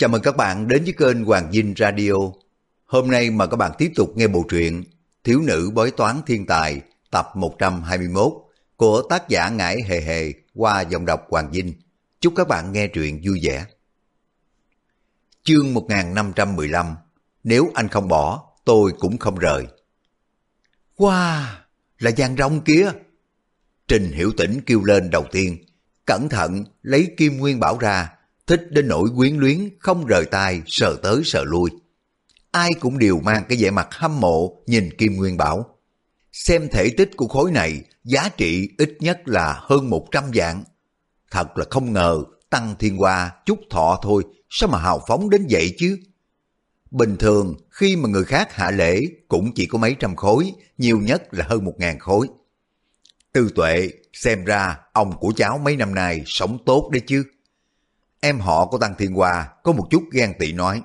Chào mừng các bạn đến với kênh Hoàng Dinh Radio. Hôm nay mà các bạn tiếp tục nghe bộ truyện Thiếu nữ bói toán thiên tài tập 121 của tác giả Ngải Hề Hề qua dòng đọc Hoàng Dinh. Chúc các bạn nghe truyện vui vẻ. Chương 1515 Nếu anh không bỏ, tôi cũng không rời. Wow, là giang rong kia. Trình Hiểu Tĩnh kêu lên đầu tiên, cẩn thận lấy kim nguyên bảo ra, thích đến nỗi quyến luyến, không rời tay, sờ tới sờ lui. Ai cũng đều mang cái vẻ mặt hâm mộ nhìn kim nguyên bảo. Xem thể tích của khối này, giá trị ít nhất là hơn 100 vạn. Thật là không ngờ, Tăng Thiên Hoa chút thọ thôi, sao mà hào phóng đến vậy chứ? Bình thường, khi mà người khác hạ lễ cũng chỉ có mấy trăm khối, nhiều nhất là hơn một ngàn khối. Tư tuệ, xem ra ông của cháu mấy năm nay sống tốt đấy chứ. Em họ của Tăng Thiên Hoa có một chút ghen tị nói.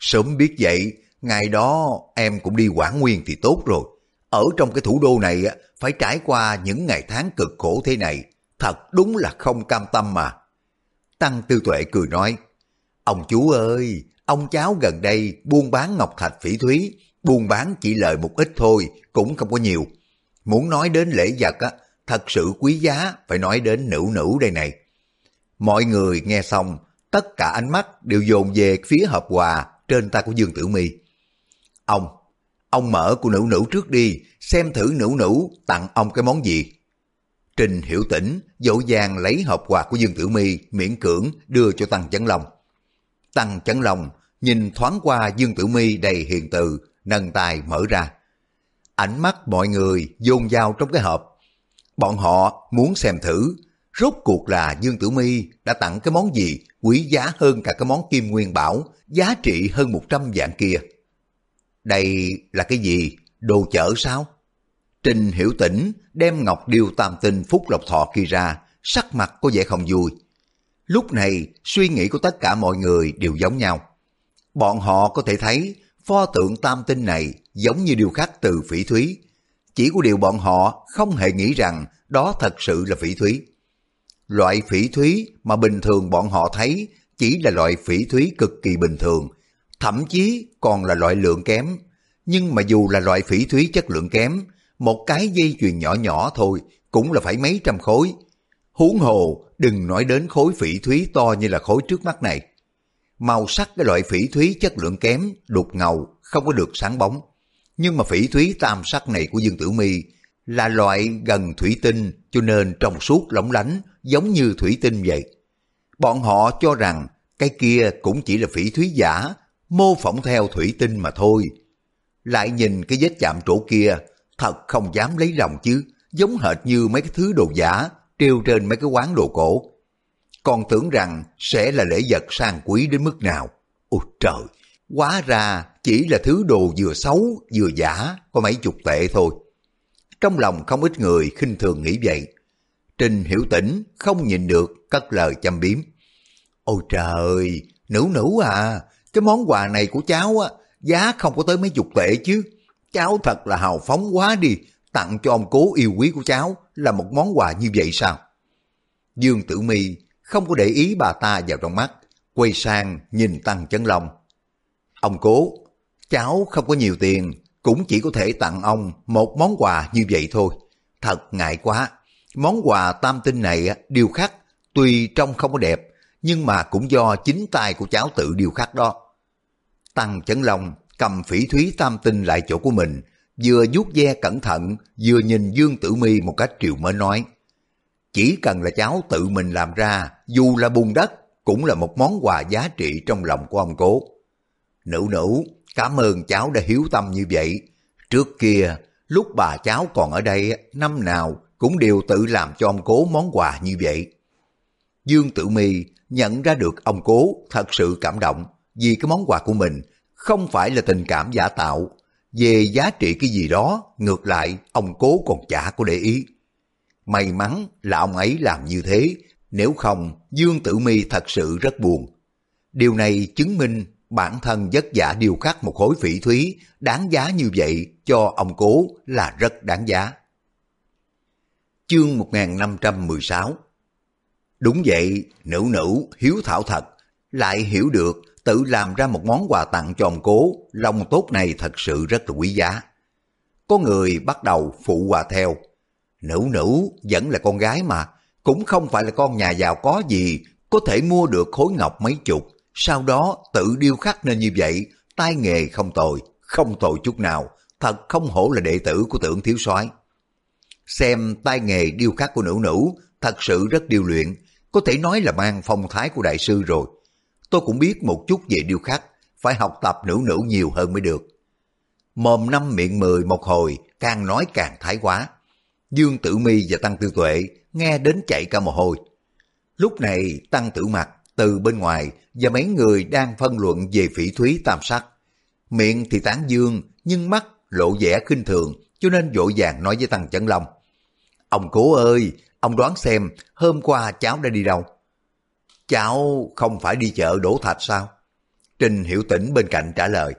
Sớm biết vậy, ngày đó em cũng đi Quảng Nguyên thì tốt rồi. Ở trong cái thủ đô này phải trải qua những ngày tháng cực khổ thế này. Thật đúng là không cam tâm mà. Tăng Tư Tuệ cười nói. Ông chú ơi, ông cháu gần đây buôn bán ngọc thạch phỉ thúy, buôn bán chỉ lời một ít thôi, cũng không có nhiều. Muốn nói đến lễ vật á, thật sự quý giá phải nói đến nữ nữ đây này. Mọi người nghe xong, tất cả ánh mắt đều dồn về phía hộp quà trên tay của Dương Tử Mi. Ông, ông mở của nữ nữ trước đi, xem thử nữ nữ tặng ông cái món gì. Trình Hiểu Tĩnh dỗ dàng lấy hộp quà của Dương Tử Mi miễn cưỡng đưa cho Tăng Chấn Long. Tăng Chấn Long nhìn thoáng qua Dương Tử Mi đầy hiền từ, nâng tay mở ra. Ánh mắt mọi người dồn vào trong cái hộp. Bọn họ muốn xem thử rốt cuộc là Dương Tử Mi đã tặng cái món gì quý giá hơn cả cái món kim nguyên bảo, giá trị hơn 100 vạn kia. Đây là cái gì? Đồ chở sao? Trình Hiểu Tĩnh đem ngọc điêu tam tinh phúc lộc thọ kia ra, sắc mặt có vẻ không vui. Lúc này, suy nghĩ của tất cả mọi người đều giống nhau. Bọn họ có thể thấy pho tượng tam tinh này giống như điều khắc từ phỉ thúy. Chỉ có điều bọn họ không hề nghĩ rằng đó thật sự là phỉ thúy. Loại phỉ thúy mà bình thường bọn họ thấy chỉ là loại phỉ thúy cực kỳ bình thường, thậm chí còn là loại lượng kém. Nhưng mà dù là loại phỉ thúy chất lượng kém, một cái dây chuyền nhỏ nhỏ thôi cũng là phải mấy trăm khối. Huống hồ, đừng nói đến khối phỉ thúy to như là khối trước mắt này. Màu sắc cái loại phỉ thúy chất lượng kém, đục ngầu, không có được sáng bóng. Nhưng mà phỉ thúy tam sắc này của Dương Tử Mi là loại gần thủy tinh cho nên trong suốt lóng lánh giống như thủy tinh vậy. Bọn họ cho rằng cái kia cũng chỉ là phỉ thúy giả, mô phỏng theo thủy tinh mà thôi. Lại nhìn cái vết chạm trổ kia, thật không dám lấy lòng chứ, giống hệt như mấy cái thứ đồ giả treo trên mấy cái quán đồ cổ. Còn tưởng rằng sẽ là lễ vật sang quý đến mức nào. Ôi trời, quá ra chỉ là thứ đồ vừa xấu vừa giả, có mấy chục tệ thôi. Trong lòng không ít người khinh thường nghĩ vậy. Trình hiểu tĩnh không nhìn được cất lời châm biếm. Ôi trời, nữ nữ à, cái món quà này của cháu á, giá không có tới mấy chục tệ chứ. Cháu thật là hào phóng quá đi, tặng cho ông cố yêu quý của cháu là một món quà như vậy sao? Dương Tử Mi không có để ý bà ta vào trong mắt, quay sang nhìn Tăng Chấn Long. Ông cố, cháu không có nhiều tiền, cũng chỉ có thể tặng ông một món quà như vậy thôi. Thật ngại quá, món quà tam tinh này điêu khắc, tuy trông không có đẹp, nhưng mà cũng do chính tay của cháu tự điêu khắc đó. Tăng Chấn Long cầm phỉ thúy tam tinh lại chỗ của mình, vừa vuốt ve cẩn thận, vừa nhìn Dương Tử Mi một cách triều mới nói. Chỉ cần là cháu tự mình làm ra, dù là bùn đất, cũng là một món quà giá trị trong lòng của ông cố. Nữ nữ, cảm ơn cháu đã hiếu tâm như vậy. Trước kia, lúc bà cháu còn ở đây, năm nào cũng đều tự làm cho ông cố món quà như vậy. Dương Tử Mi nhận ra được ông cố thật sự cảm động vì cái món quà của mình không phải là tình cảm giả tạo. Về giá trị cái gì đó, ngược lại ông cố còn chả có để ý. May mắn là ông ấy làm như thế, nếu không Dương Tử Mi thật sự rất buồn. Điều này chứng minh bản thân vất vả điều khắc một khối phỉ thúy đáng giá như vậy cho ông cố là rất đáng giá. Chương 1516 Đúng vậy, nữ nữ, hiếu thảo thật, lại hiểu được tự làm ra một món quà tặng cho ông cố, lòng tốt này thật sự rất là quý giá. Có người bắt đầu phụ quà theo. Nữ nữ vẫn là con gái mà, cũng không phải là con nhà giàu có gì, có thể mua được khối ngọc mấy chục, sau đó tự điêu khắc nên như vậy, tay nghề không tồi, không tồi chút nào, thật không hổ là đệ tử của tưởng thiếu soái Xem tay nghề điêu khắc của nữ nữ thật sự rất điêu luyện, có thể nói là mang phong thái của đại sư rồi. Tôi cũng biết một chút về điêu khắc, phải học tập nữ nữ nhiều hơn mới được. Mồm năm miệng mười một hồi, càng nói càng thái quá. Dương Tử Mi và Tăng Tư Tuệ nghe đến chạy cả mồ hôi. Lúc này Tăng Tử Mặt từ bên ngoài và mấy người đang phân luận về phỉ thúy tam sắc. Miệng thì tán dương, nhưng mắt lộ vẻ khinh thường, cho nên vội vàng nói với Tăng Chấn Long. Ông cố ơi, ông đoán xem hôm qua cháu đã đi đâu? Cháu không phải đi chợ đổ thạch sao? Trình Hiểu Tĩnh bên cạnh trả lời.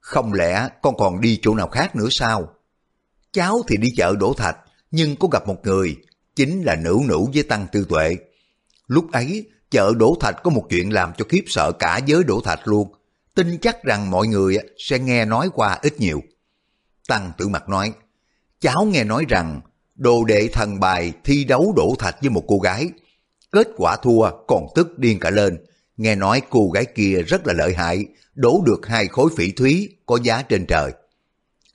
Không lẽ con còn đi chỗ nào khác nữa sao? Cháu thì đi chợ đổ thạch, nhưng có gặp một người, chính là nữ nữ với Tăng Tư Tuệ. Lúc ấy, chợ đổ thạch có một chuyện làm cho khiếp sợ cả giới đổ thạch luôn. Tin chắc rằng mọi người sẽ nghe nói qua ít nhiều. Tăng Tử Mặt nói, cháu nghe nói rằng đồ đệ thần bài thi đấu đổ thạch với một cô gái. Kết quả thua còn tức điên cả lên. Nghe nói cô gái kia rất là lợi hại, đổ được hai khối phỉ thúy có giá trên trời.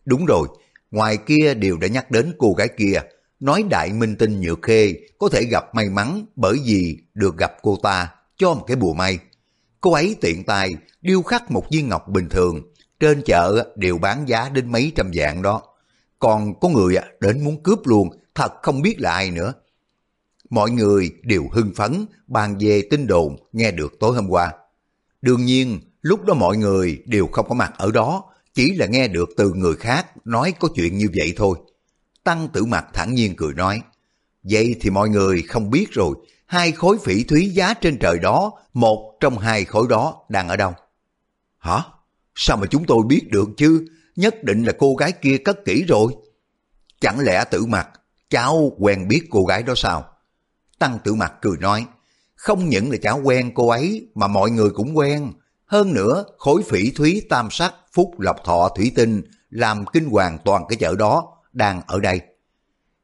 Đúng rồi, ngoài kia đều đã nhắc đến cô gái kia, nói đại minh tinh nhược khê có thể gặp may mắn bởi vì được gặp cô ta cho một cái bùa may. Cô ấy tiện tay điêu khắc một viên ngọc bình thường, trên chợ đều bán giá đến mấy trăm vạn đó. Còn có người đến muốn cướp luôn, thật không biết là ai nữa. Mọi người đều hưng phấn bàn về tin đồn nghe được tối hôm qua. Đương nhiên, lúc đó mọi người đều không có mặt ở đó, chỉ là nghe được từ người khác nói có chuyện như vậy thôi. Tăng tử mặt thản nhiên cười nói, vậy thì mọi người không biết rồi, hai khối phỉ thúy giá trên trời đó, một trong hai khối đó đang ở đâu? Hả? Sao mà chúng tôi biết được chứ? Nhất định là cô gái kia cất kỹ rồi. Chẳng lẽ tử mặt, cháu quen biết cô gái đó sao? Tăng tử mặt cười nói, không những là cháu quen cô ấy mà mọi người cũng quen. Hơn nữa, khối phỉ thúy tam sắc phúc lộc thọ thủy tinh làm kinh hoàng toàn cái chợ đó đang ở đây.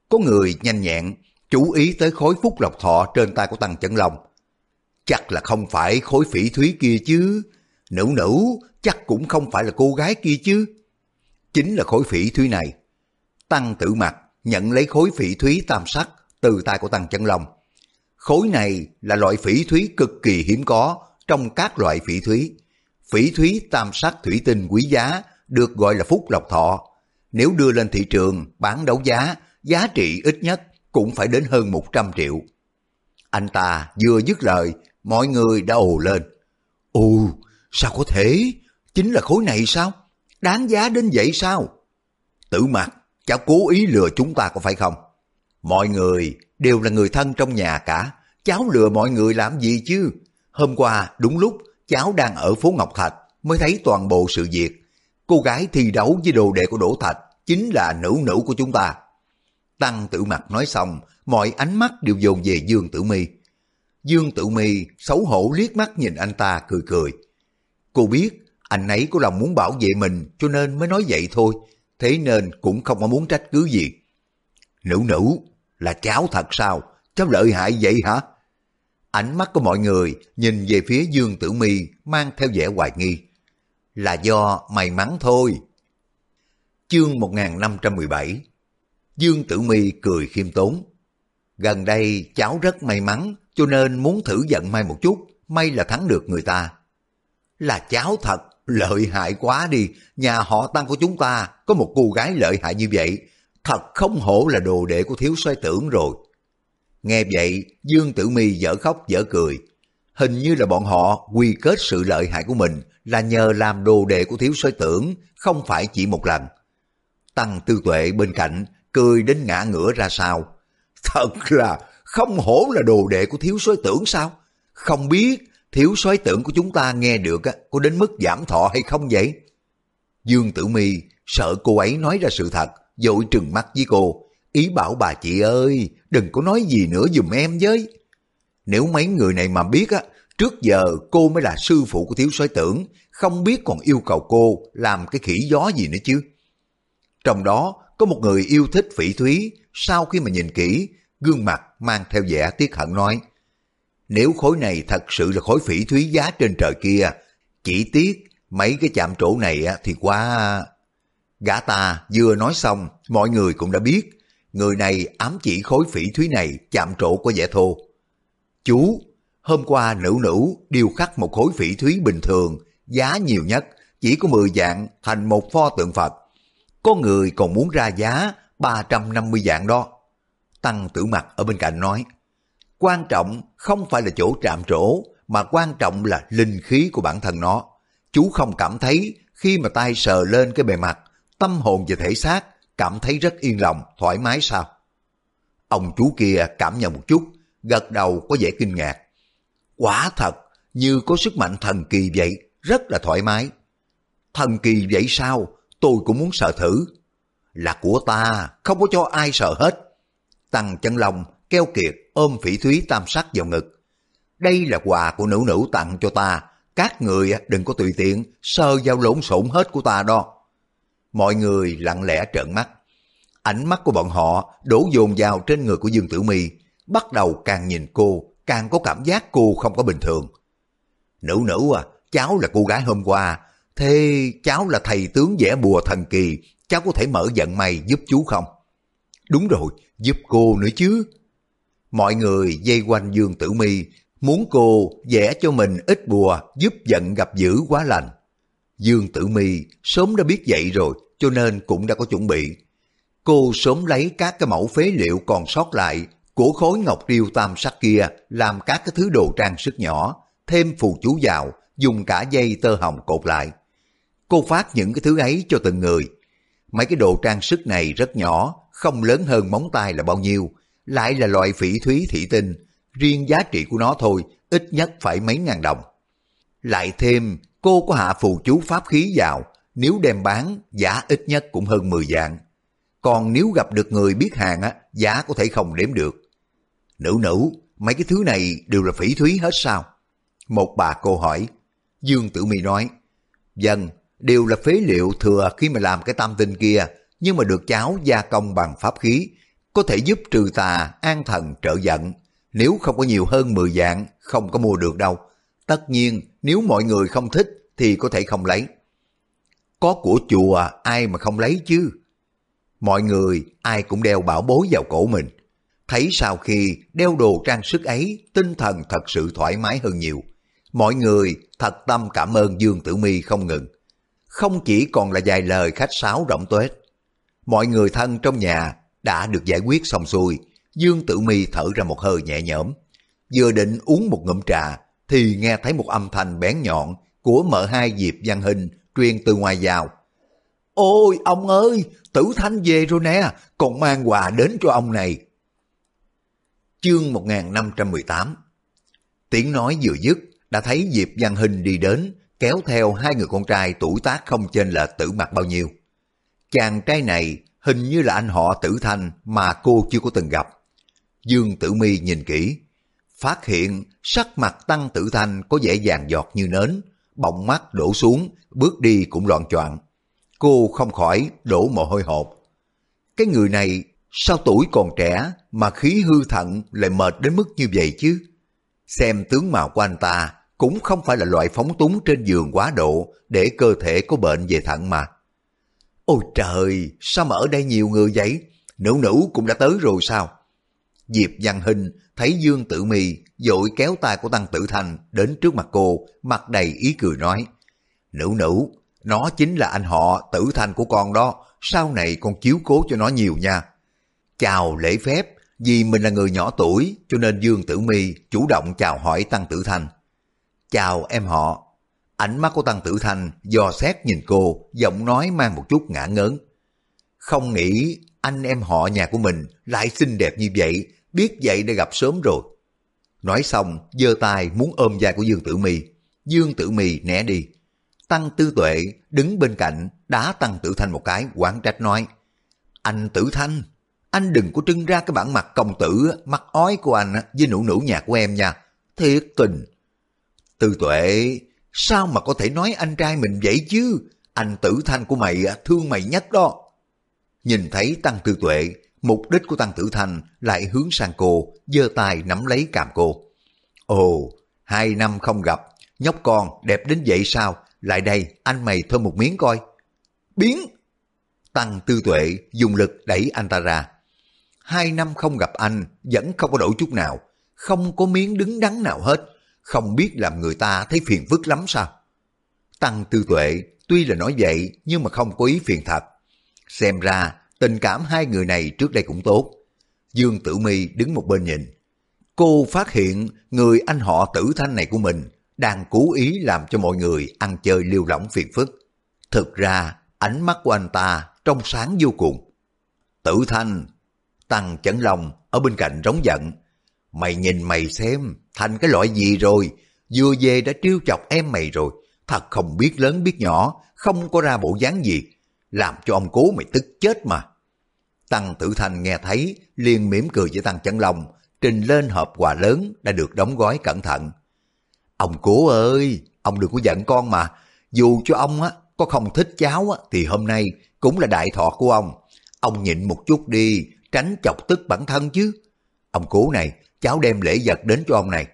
Có người nhanh nhẹn, chú ý tới khối phúc lộc thọ trên tay của Tăng Chấn Long. Chắc là không phải khối phỉ thúy kia chứ. Nữ nữ chắc cũng không phải là cô gái kia chứ. Chính là khối phỉ thúy này. Tăng tử mặt nhận lấy khối phỉ thúy tam sắc từ tay của Tăng chân Long. Khối này là loại phỉ thúy cực kỳ hiếm có trong các loại phỉ thúy. Phỉ thúy tam sắc thủy tinh quý giá được gọi là phúc lộc thọ. Nếu đưa lên thị trường bán đấu giá, giá trị ít nhất cũng phải đến hơn 100 triệu. Anh ta vừa dứt lời, mọi người đã ồ lên. Ồ, sao có thể? Chính là khối này sao? Đáng giá đến vậy sao? Tử mặt, cháu cố ý lừa chúng ta có phải không? Mọi người đều là người thân trong nhà cả. Cháu lừa mọi người làm gì chứ? Hôm qua, đúng lúc, cháu đang ở phố Ngọc Thạch mới thấy toàn bộ sự việc. Cô gái thi đấu với đồ đệ của Đỗ Thạch chính là nữ nữ của chúng ta. Tăng tử mặt nói xong, mọi ánh mắt đều dồn về Dương Tử Mi. Dương Tử Mi xấu hổ liếc mắt nhìn anh ta cười cười. Cô biết anh ấy có lòng muốn bảo vệ mình cho nên mới nói vậy thôi, thế nên cũng không có muốn trách cứ gì. Nữ nữ, là cháu thật sao? Cháu lợi hại vậy hả? Ánh mắt của mọi người nhìn về phía Dương Tử Mi mang theo vẻ hoài nghi. Là do may mắn thôi. Chương 1517 Dương Tử Mi cười khiêm tốn. Gần đây cháu rất may mắn cho nên muốn thử giận may một chút, may là thắng được người ta. Là cháu thật, lợi hại quá đi, nhà họ tăng của chúng ta có một cô gái lợi hại như vậy, thật không hổ là đồ đệ của thiếu soái tưởng rồi. Nghe vậy, Dương Tử Mi dở khóc dở cười. Hình như là bọn họ quy kết sự lợi hại của mình là nhờ làm đồ đệ của thiếu soái tưởng, không phải chỉ một lần. Tăng tư tuệ bên cạnh, cười đến ngã ngửa ra sao. Thật là không hổ là đồ đệ của thiếu soái tưởng sao? Không biết thiếu soái tưởng của chúng ta nghe được có đến mức giảm thọ hay không vậy? Dương Tử Mi sợ cô ấy nói ra sự thật, dội trừng mắt với cô, ý bảo bà chị ơi, đừng có nói gì nữa dùm em với. Nếu mấy người này mà biết á, Trước giờ cô mới là sư phụ của thiếu soái tưởng, không biết còn yêu cầu cô làm cái khỉ gió gì nữa chứ. Trong đó có một người yêu thích phỉ thúy, sau khi mà nhìn kỹ, gương mặt mang theo vẻ tiếc hận nói, nếu khối này thật sự là khối phỉ thúy giá trên trời kia, chỉ tiếc mấy cái chạm trổ này thì quá... Gã ta vừa nói xong, mọi người cũng đã biết, người này ám chỉ khối phỉ thúy này chạm trổ có vẻ thô. Chú, hôm qua nữ nữ điêu khắc một khối phỉ thúy bình thường, giá nhiều nhất chỉ có 10 dạng thành một pho tượng Phật. Có người còn muốn ra giá 350 dạng đó. Tăng tử mặt ở bên cạnh nói, quan trọng không phải là chỗ chạm trổ, mà quan trọng là linh khí của bản thân nó. Chú không cảm thấy khi mà tay sờ lên cái bề mặt, tâm hồn và thể xác cảm thấy rất yên lòng, thoải mái sao? Ông chú kia cảm nhận một chút, gật đầu có vẻ kinh ngạc. Quả thật, như có sức mạnh thần kỳ vậy, rất là thoải mái. Thần kỳ vậy sao? Tôi cũng muốn sợ thử. Là của ta, không có cho ai sợ hết. Tăng chân lòng, keo kiệt, ôm phỉ thúy tam sắc vào ngực. Đây là quà của nữ nữ tặng cho ta, các người đừng có tùy tiện sơ giao lộn xộn hết của ta đó. Mọi người lặng lẽ trợn mắt. Ánh mắt của bọn họ đổ dồn vào trên người của Dương Tử Mi, bắt đầu càng nhìn cô, càng có cảm giác cô không có bình thường. Nữ nữ à, cháu là cô gái hôm qua, thế cháu là thầy tướng vẽ bùa thần kỳ, cháu có thể mở vận may giúp chú không? Đúng rồi, giúp cô nữa chứ. Mọi người dây quanh Dương Tử Mi muốn cô vẽ cho mình ít bùa giúp giận gặp dữ quá lành. Dương Tử Mi sớm đã biết vậy rồi, cho nên cũng đã có chuẩn bị. Cô sớm lấy các cái mẫu phế liệu còn sót lại của khối ngọc riêu tam sắc kia làm các cái thứ đồ trang sức nhỏ, thêm phù chú vào, dùng cả dây tơ hồng cột lại. Cô phát những cái thứ ấy cho từng người. Mấy cái đồ trang sức này rất nhỏ, không lớn hơn móng tay là bao nhiêu, lại là loại phỉ thúy thị tinh, riêng giá trị của nó thôi, ít nhất phải mấy ngàn đồng. Lại thêm, cô có hạ phù chú pháp khí vào, nếu đem bán, giá ít nhất cũng hơn 10 dạng. Còn nếu gặp được người biết hàng á, giá có thể không đếm được. Nữ nữ, mấy cái thứ này đều là phỉ thúy hết sao? Một bà cô hỏi. Dương Tử Mi nói, Dân, đều là phế liệu thừa khi mà làm cái tam tinh kia, nhưng mà được cháu gia công bằng pháp khí, có thể giúp trừ tà, an thần, trợ giận. Nếu không có nhiều hơn 10 dạng, không có mua được đâu. Tất nhiên, nếu mọi người không thích thì có thể không lấy. Có của chùa ai mà không lấy chứ? Mọi người ai cũng đeo bảo bối vào cổ mình. Thấy sau khi đeo đồ trang sức ấy, tinh thần thật sự thoải mái hơn nhiều. Mọi người thật tâm cảm ơn Dương Tử Mi không ngừng. Không chỉ còn là vài lời khách sáo rộng tuếch. Mọi người thân trong nhà đã được giải quyết xong xuôi. Dương Tử Mi thở ra một hơi nhẹ nhõm. Vừa định uống một ngụm trà, thì nghe thấy một âm thanh bén nhọn của mợ hai Diệp Văn Hình truyền từ ngoài vào. Ôi ông ơi, tử thanh về rồi nè, còn mang quà đến cho ông này. Chương 1518 Tiếng nói vừa dứt, đã thấy Diệp Văn Hình đi đến, kéo theo hai người con trai tuổi tác không trên là tử mặt bao nhiêu. Chàng trai này hình như là anh họ tử thanh mà cô chưa có từng gặp. Dương Tử Mi nhìn kỹ, phát hiện sắc mặt tăng tử thanh có vẻ vàng giọt như nến, bọng mắt đổ xuống, bước đi cũng loạn choạng. Cô không khỏi đổ mồ hôi hột. Cái người này sao tuổi còn trẻ mà khí hư thận lại mệt đến mức như vậy chứ? Xem tướng mạo của anh ta cũng không phải là loại phóng túng trên giường quá độ để cơ thể có bệnh về thận mà. Ôi trời, sao mà ở đây nhiều người vậy? Nữ nữ cũng đã tới rồi sao? Diệp Văn Hình thấy Dương Tử Mì dội kéo tay của Tăng Tử Thành đến trước mặt cô, mặt đầy ý cười nói. Nữ nữ, nó chính là anh họ Tử Thành của con đó, sau này con chiếu cố cho nó nhiều nha. Chào lễ phép, vì mình là người nhỏ tuổi cho nên Dương Tử Mi chủ động chào hỏi Tăng Tử Thành. Chào em họ. Ánh mắt của Tăng Tử Thành dò xét nhìn cô, giọng nói mang một chút ngã ngớn. Không nghĩ anh em họ nhà của mình lại xinh đẹp như vậy, biết vậy đã gặp sớm rồi. Nói xong, giơ tay muốn ôm vai của Dương Tử Mi. Dương Tử Mi né đi. Tăng Tư Tuệ đứng bên cạnh, đá Tăng Tử Thanh một cái, quán trách nói. Anh Tử Thanh, anh đừng có trưng ra cái bản mặt công tử, mặt ói của anh với nụ nụ nhạc của em nha. Thiệt tình. Tư tuệ, sao mà có thể nói anh trai mình vậy chứ? Anh tử thanh của mày thương mày nhất đó. Nhìn thấy Tăng Tư Tuệ, mục đích của Tăng Tử Thanh lại hướng sang cô, giơ tay nắm lấy càm cô. Ồ, hai năm không gặp, nhóc con đẹp đến vậy sao? Lại đây, anh mày thơm một miếng coi. Biến! Tăng Tư Tuệ dùng lực đẩy anh ta ra. Hai năm không gặp anh, vẫn không có đổi chút nào. Không có miếng đứng đắn nào hết. Không biết làm người ta thấy phiền phức lắm sao? Tăng Tư Tuệ tuy là nói vậy nhưng mà không có ý phiền thật. Xem ra tình cảm hai người này trước đây cũng tốt. Dương Tử Mi đứng một bên nhìn. Cô phát hiện người anh họ tử thanh này của mình đang cố ý làm cho mọi người ăn chơi liêu lỏng phiền phức. Thực ra, ánh mắt của anh ta trong sáng vô cùng. Tử thanh, tăng chấn lòng ở bên cạnh rống giận. Mày nhìn mày xem, thành cái loại gì rồi, vừa về đã trêu chọc em mày rồi, thật không biết lớn biết nhỏ, không có ra bộ dáng gì, làm cho ông cố mày tức chết mà. Tăng Tử thành nghe thấy, liền mỉm cười với Tăng Chấn Long, trình lên hộp quà lớn đã được đóng gói cẩn thận. Ông cố ơi, ông đừng có giận con mà, dù cho ông á có không thích cháu á, thì hôm nay cũng là đại thọ của ông. Ông nhịn một chút đi, tránh chọc tức bản thân chứ. Ông cố này, cháu đem lễ vật đến cho ông này.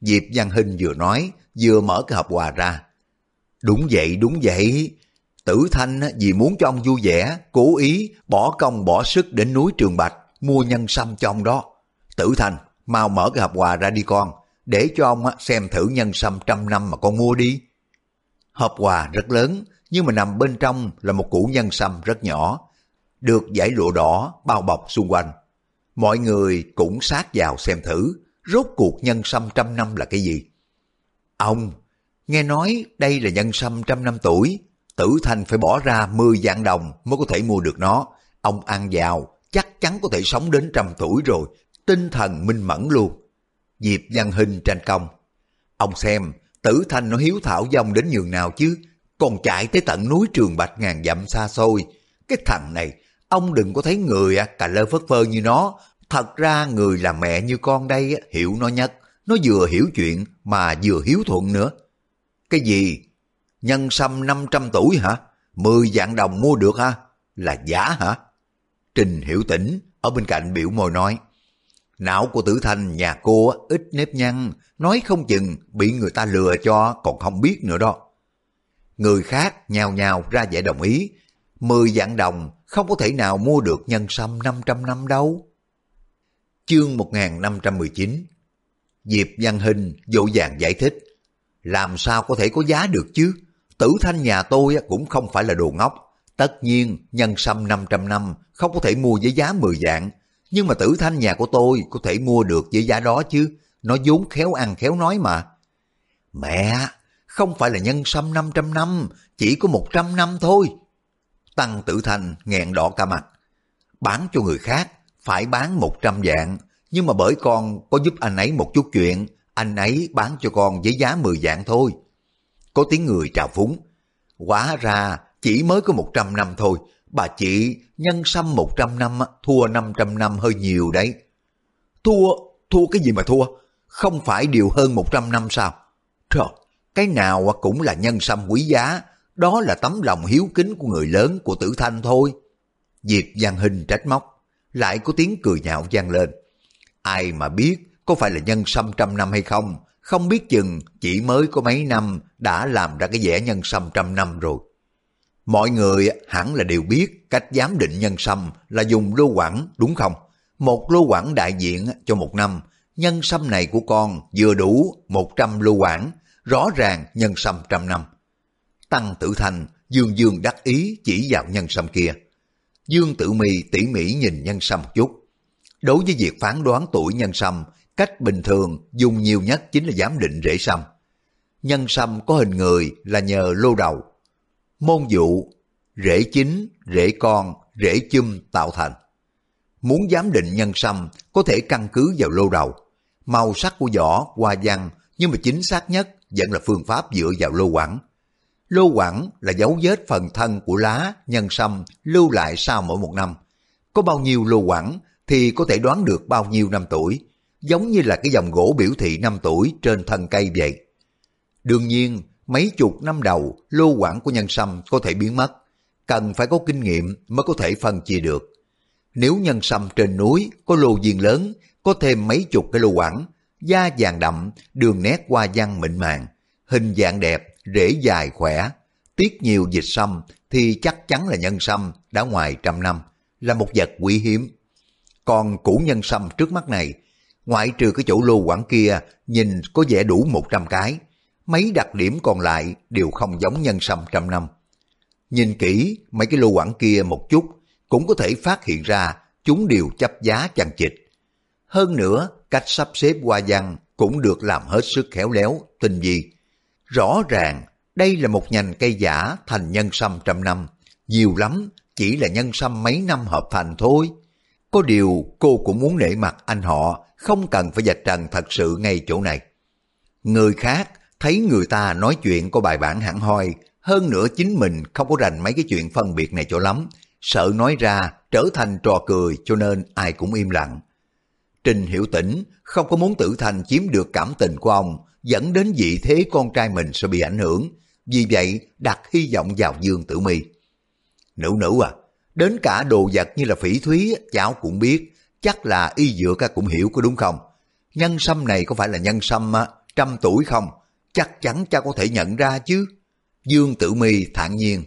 Diệp Văn Hinh vừa nói, vừa mở cái hộp quà ra. Đúng vậy, đúng vậy. Tử Thanh vì muốn cho ông vui vẻ, cố ý bỏ công bỏ sức đến núi Trường Bạch mua nhân sâm cho ông đó. Tử Thanh, mau mở cái hộp quà ra đi con, để cho ông xem thử nhân sâm trăm năm mà con mua đi. Hộp quà rất lớn, nhưng mà nằm bên trong là một củ nhân sâm rất nhỏ, được giải lụa đỏ bao bọc xung quanh. Mọi người cũng sát vào xem thử, rốt cuộc nhân sâm trăm năm là cái gì. Ông, nghe nói đây là nhân sâm trăm năm tuổi, Tử Thanh phải bỏ ra 10 vạn đồng mới có thể mua được nó. Ông ăn vào, chắc chắn có thể sống đến trăm tuổi rồi, tinh thần minh mẫn luôn. Diệp Văn Hình tranh công. Ông xem, Tử Thanh nó hiếu thảo dông đến nhường nào chứ, còn chạy tới tận núi Trường Bạch ngàn dặm xa xôi. Cái thằng này, ông đừng có thấy người cà lơ phất phơ như nó. Thật ra người là mẹ như con đây hiểu nó nhất. Nó vừa hiểu chuyện mà vừa hiếu thuận nữa. Cái gì? Nhân sâm 500 tuổi hả? 10 vạn đồng mua được ha? Là giả hả? Trình Hiểu Tĩnh ở bên cạnh biểu môi nói. Não của tử thanh nhà cô ít nếp nhăn, nói không chừng bị người ta lừa cho còn không biết nữa đó. Người khác nhào nhào ra vẻ đồng ý, 10 vạn đồng không có thể nào mua được nhân sâm 500 năm đâu. Chương 1519 Diệp Văn Hình dỗ dàng giải thích, làm sao có thể có giá được chứ? Tử thanh nhà tôi cũng không phải là đồ ngốc. Tất nhiên, nhân sâm 500 năm không có thể mua với giá 10 vạn. Nhưng mà tử thanh nhà của tôi có thể mua được với giá đó chứ. Nó vốn khéo ăn khéo nói mà. Mẹ, không phải là nhân sâm 500 năm, chỉ có 100 năm thôi. Tăng tử thanh nghẹn đỏ cả mặt. Bán cho người khác, phải bán 100 dạng Nhưng mà bởi con có giúp anh ấy một chút chuyện, anh ấy bán cho con với giá 10 dạng thôi. Có tiếng người trào phúng. Quá ra chỉ mới có 100 năm thôi, bà chị nhân sâm 100 năm thua 500 năm hơi nhiều đấy. Thua, thua cái gì mà thua? Không phải điều hơn 100 năm sao? Trời, cái nào cũng là nhân sâm quý giá, đó là tấm lòng hiếu kính của người lớn của tử thanh thôi. Diệp Giang Hình trách móc, lại có tiếng cười nhạo vang lên. Ai mà biết có phải là nhân sâm trăm năm hay không, không biết chừng chỉ mới có mấy năm đã làm ra cái vẻ nhân sâm trăm năm rồi. Mọi người hẳn là đều biết cách giám định nhân sâm là dùng lô quảng đúng không? Một lô quảng đại diện cho một năm, nhân sâm này của con vừa đủ 100 lô quảng, rõ ràng nhân sâm trăm năm. Tăng tử thành, dương dương đắc ý chỉ vào nhân sâm kia. Dương tử mi tỉ mỉ nhìn nhân sâm một chút. Đối với việc phán đoán tuổi nhân sâm, cách bình thường dùng nhiều nhất chính là giám định rễ sâm. Nhân sâm có hình người là nhờ lô đầu. Môn dụ, rễ chính, rễ con, rễ chum tạo thành. Muốn giám định nhân sâm có thể căn cứ vào lô đầu. Màu sắc của vỏ, hoa văn, nhưng mà chính xác nhất vẫn là phương pháp dựa vào lô quẳng. Lô quẳng là dấu vết phần thân của lá, nhân sâm lưu lại sau mỗi một năm. Có bao nhiêu lô quẳng thì có thể đoán được bao nhiêu năm tuổi, giống như là cái dòng gỗ biểu thị năm tuổi trên thân cây vậy. Đương nhiên, mấy chục năm đầu lô quản của nhân sâm có thể biến mất, cần phải có kinh nghiệm mới có thể phân chia được. Nếu nhân sâm trên núi có lô viên lớn, có thêm mấy chục cái lô quản, da vàng đậm, đường nét hoa văn mịn màng, hình dạng đẹp, rễ dài khỏe, tiết nhiều dịch sâm thì chắc chắn là nhân sâm đã ngoài trăm năm, là một vật quý hiếm. Còn củ nhân sâm trước mắt này, ngoại trừ cái chỗ lô quảng kia nhìn có vẻ đủ 100 cái, mấy đặc điểm còn lại đều không giống nhân sâm trăm năm. Nhìn kỹ mấy cái lô quảng kia một chút, cũng có thể phát hiện ra chúng đều chấp giá chằng chịch. Hơn nữa, cách sắp xếp hoa văn cũng được làm hết sức khéo léo, tinh vi. Rõ ràng, đây là một nhành cây giả thành nhân sâm trăm năm. Nhiều lắm, chỉ là nhân sâm mấy năm hợp thành thôi. Có điều cô cũng muốn nể mặt anh họ, không cần phải dạch trần thật sự ngay chỗ này. Người khác thấy người ta nói chuyện có bài bản hẳn hoi, hơn nữa chính mình không có rành mấy cái chuyện phân biệt này cho lắm, sợ nói ra trở thành trò cười cho nên ai cũng im lặng. Trình Hiểu Tĩnh không có muốn Tử Thành chiếm được cảm tình của ông, dẫn đến vị thế con trai mình sẽ bị ảnh hưởng, vì vậy đặt hy vọng vào Dương Tử Mi. Nữ nữ à, đến cả đồ vật như là phỉ thúy cháu cũng biết, chắc là y dựa ca cũng hiểu có đúng không? Nhân sâm này có phải là nhân sâm trăm tuổi không? Chắc chắn cha có thể nhận ra chứ. Dương Tử Mi thản nhiên.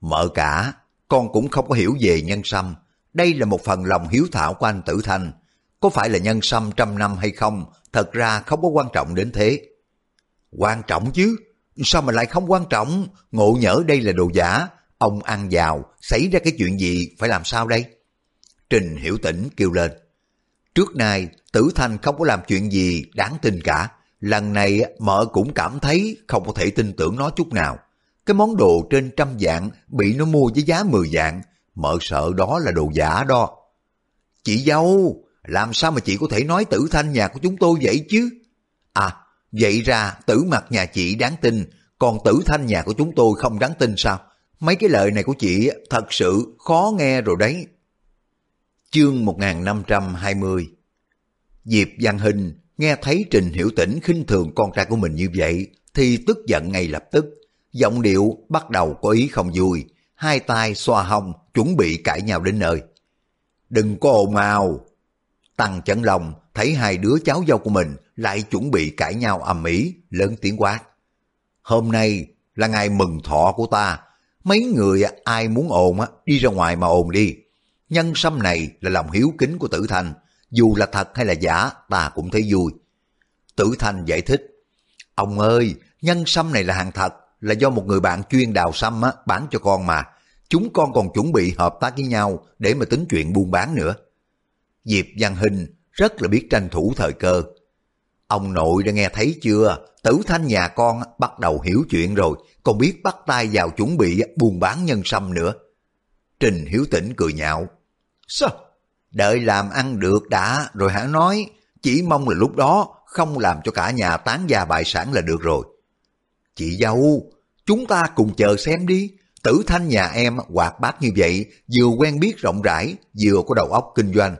Mợ cả, con cũng không có hiểu về nhân sâm. Đây là một phần lòng hiếu thảo của anh Tử Thanh. Có phải là nhân sâm trăm năm hay không, thật ra không có quan trọng đến thế. Quan trọng chứ, sao mà lại không quan trọng? Ngộ nhỡ đây là đồ giả, ông ăn vào, xảy ra cái chuyện gì, phải làm sao đây? Trình Hiểu Tĩnh kêu lên. Trước nay, Tử Thanh không có làm chuyện gì đáng tin cả. Lần này mợ cũng cảm thấy không có thể tin tưởng nó chút nào. Cái món đồ trên trăm dạng bị nó mua với giá mười dạng, mợ sợ đó là đồ giả đó. Chị dâu, làm sao mà chị có thể nói tử thanh nhà của chúng tôi vậy chứ? À, vậy ra tử mặt nhà chị đáng tin, còn tử thanh nhà của chúng tôi không đáng tin sao? Mấy cái lời này của chị thật sự khó nghe rồi đấy. Chương 1520 Diệp Văn Hình nghe thấy Trình Hiểu Tĩnh khinh thường con trai của mình như vậy thì tức giận ngay lập tức. Giọng điệu bắt đầu có ý không vui, hai tay xoa hông chuẩn bị cãi nhau đến nơi. Đừng có ồn ào, Tăng chấn lòng thấy hai đứa cháu dâu của mình lại chuẩn bị cãi nhau ầm ĩ lớn tiếng quát. Hôm nay là ngày mừng thọ của ta. Mấy người ai muốn ồn á đi ra ngoài mà ồn đi. Nhân sâm này là lòng hiếu kính của tử thành. Dù là thật hay là giả ta cũng thấy vui. Tử thành giải thích. Ông ơi, nhân sâm này là hàng thật, là do một người bạn chuyên đào sâm á, bán cho con mà. Chúng con còn chuẩn bị hợp tác với nhau để mà tính chuyện buôn bán nữa. Diệp Văn Hình rất là biết tranh thủ thời cơ. Ông nội đã nghe thấy chưa? Tử thanh nhà con bắt đầu hiểu chuyện rồi, còn biết bắt tay vào chuẩn bị buôn bán nhân sâm nữa. Trình Hiếu Tĩnh cười nhạo. Sao? Đợi làm ăn được đã rồi hãy nói, chỉ mong là lúc đó không làm cho cả nhà tán gia bại sản là được rồi. Chị dâu, chúng ta cùng chờ xem đi. Tử thanh nhà em hoạt bát như vậy, vừa quen biết rộng rãi, vừa có đầu óc kinh doanh.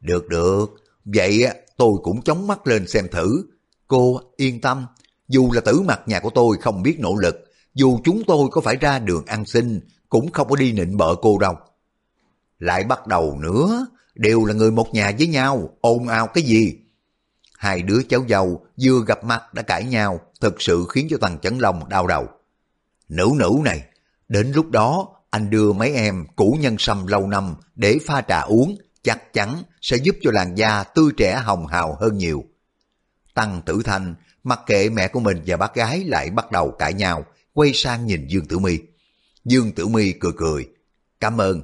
Được được, vậy tôi cũng chóng mắt lên xem thử. Cô yên tâm, dù là tử mặt nhà của tôi không biết nỗ lực, dù chúng tôi có phải ra đường ăn xin, cũng không có đi nịnh bợ cô đâu. Lại bắt đầu nữa, đều là người một nhà với nhau, ồn ào cái gì? Hai đứa cháu giàu vừa gặp mặt đã cãi nhau, thực sự khiến cho thằng Chấn Long đau đầu. Nữ nữ này, đến lúc đó anh đưa mấy em cũ nhân sâm lâu năm để pha trà uống, chắc chắn sẽ giúp cho làn da tươi trẻ hồng hào hơn nhiều. Tăng Tử Thanh mặc kệ mẹ của mình và bác gái lại bắt đầu cãi nhau, quay sang nhìn Dương Tử Mi. Dương Tử Mi cười cười, cảm ơn.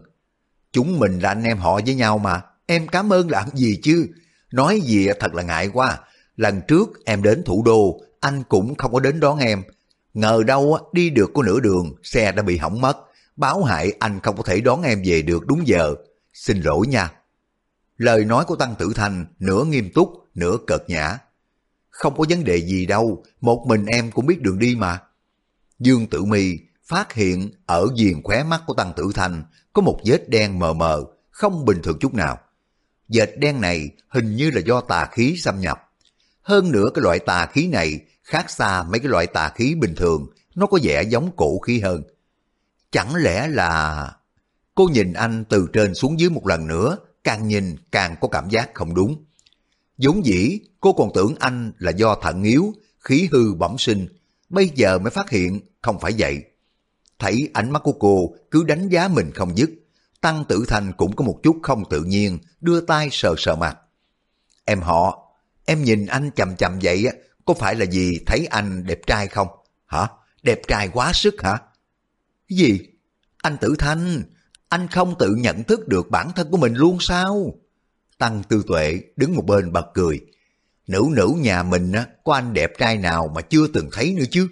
Chúng mình là anh em họ với nhau mà, em cảm ơn làm gì chứ? Nói gì thật là ngại quá. Lần trước em đến thủ đô, anh cũng không có đến đón em. Ngờ đâu đi được có nửa đường, xe đã bị hỏng mất. Báo hại anh không có thể đón em về được đúng giờ. Xin lỗi nha. Lời nói của Tăng Tử Thành nửa nghiêm túc, nửa cợt nhã. Không có vấn đề gì đâu, một mình em cũng biết đường đi mà. Dương Tử Mi phát hiện ở viền khóe mắt của Tăng Tử Thành có một vết đen mờ mờ, không bình thường chút nào. Vệt đen này hình như là do tà khí xâm nhập. Hơn nữa cái loại tà khí này khác xa mấy cái loại tà khí bình thường, nó có vẻ giống cổ khí hơn. Chẳng lẽ là... Cô nhìn anh từ trên xuống dưới một lần nữa, càng nhìn càng có cảm giác không đúng. vốn dĩ, cô còn tưởng anh là do thận yếu, khí hư bẩm sinh, bây giờ mới phát hiện không phải vậy. Thấy ánh mắt của cô cứ đánh giá mình không dứt, Tăng Tử Thành cũng có một chút không tự nhiên, đưa tay sờ sờ mặt. Em họ, em nhìn anh chầm chầm vậy á, có phải là vì thấy anh đẹp trai không? Hả? Đẹp trai quá sức hả? Gì? Anh Tử Thanh, anh không tự nhận thức được bản thân của mình luôn sao? Tăng Tư Tuệ đứng một bên bật cười. Nữ nữ nhà mình á, có anh đẹp trai nào mà chưa từng thấy nữa chứ?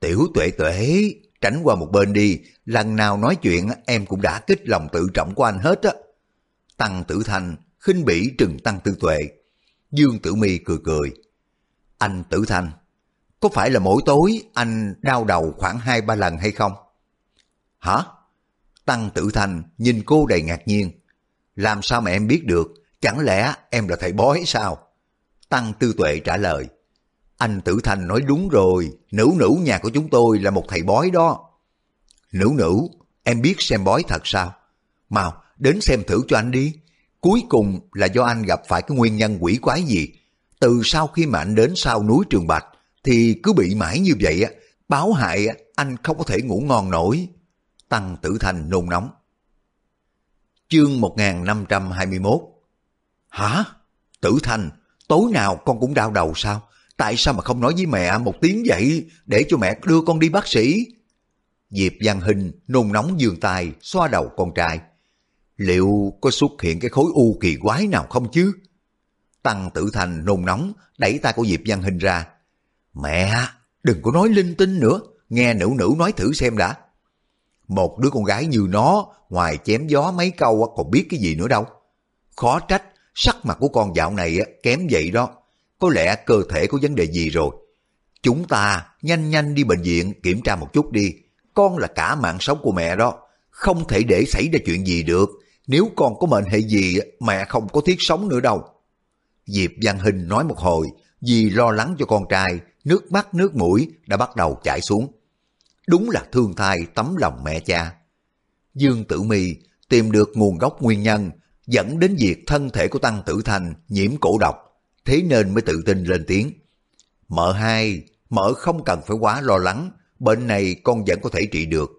Tiểu Tuệ Tuệ, tránh qua một bên đi, lần nào nói chuyện em cũng đã kích lòng tự trọng của anh hết á. Tăng Tử Thanh khinh bỉ trừng Tăng Tư Tuệ. Dương Tử Mi cười cười. Anh Tử Thanh, có phải là mỗi tối anh đau đầu khoảng hai ba lần hay không? Hả? Tăng Tử Thành nhìn cô đầy ngạc nhiên. Làm sao mà em biết được? Chẳng lẽ em là thầy bói sao? Tăng Tư Tuệ trả lời. Anh Tử Thành nói đúng rồi, nữ nữ nhà của chúng tôi là một thầy bói đó. Nữ nữ, em biết xem bói thật sao? Mau, đến xem thử cho anh đi. Cuối cùng là do anh gặp phải cái nguyên nhân quỷ quái gì? Từ sau khi mà anh đến sau núi Trường Bạch, thì cứ bị mãi như vậy á, báo hại anh không có thể ngủ ngon nổi. Tăng Tử Thành nôn nóng. Chương 1521 Hả? Tử Thành tối nào con cũng đau đầu sao? Tại sao mà không nói với mẹ một tiếng vậy để cho mẹ đưa con đi bác sĩ? Diệp Giang Hình nôn nóng dường tay xoa đầu con trai. Liệu có xuất hiện cái khối u kỳ quái nào không chứ? Tăng Tử Thành nôn nóng đẩy tay của Diệp Giang Hình ra. Mẹ, đừng có nói linh tinh nữa, nghe nữ nữ nói thử xem đã. Một đứa con gái như nó, ngoài chém gió mấy câu còn biết cái gì nữa đâu. Khó trách, sắc mặt của con dạo này kém vậy đó. Có lẽ cơ thể có vấn đề gì rồi. Chúng ta nhanh nhanh đi bệnh viện kiểm tra một chút đi. Con là cả mạng sống của mẹ đó. Không thể để xảy ra chuyện gì được. Nếu con có mệnh hệ gì, mẹ không có thiết sống nữa đâu. Diệp Văn Hình nói một hồi, vì lo lắng cho con trai, nước mắt nước mũi đã bắt đầu chảy xuống. Đúng là thương thai tấm lòng mẹ cha. Dương Tử Mi tìm được nguồn gốc nguyên nhân, dẫn đến việc thân thể của Tăng Tử Thành nhiễm cổ độc, thế nên mới tự tin lên tiếng. Mợ hai, mợ không cần phải quá lo lắng, bệnh này con vẫn có thể trị được.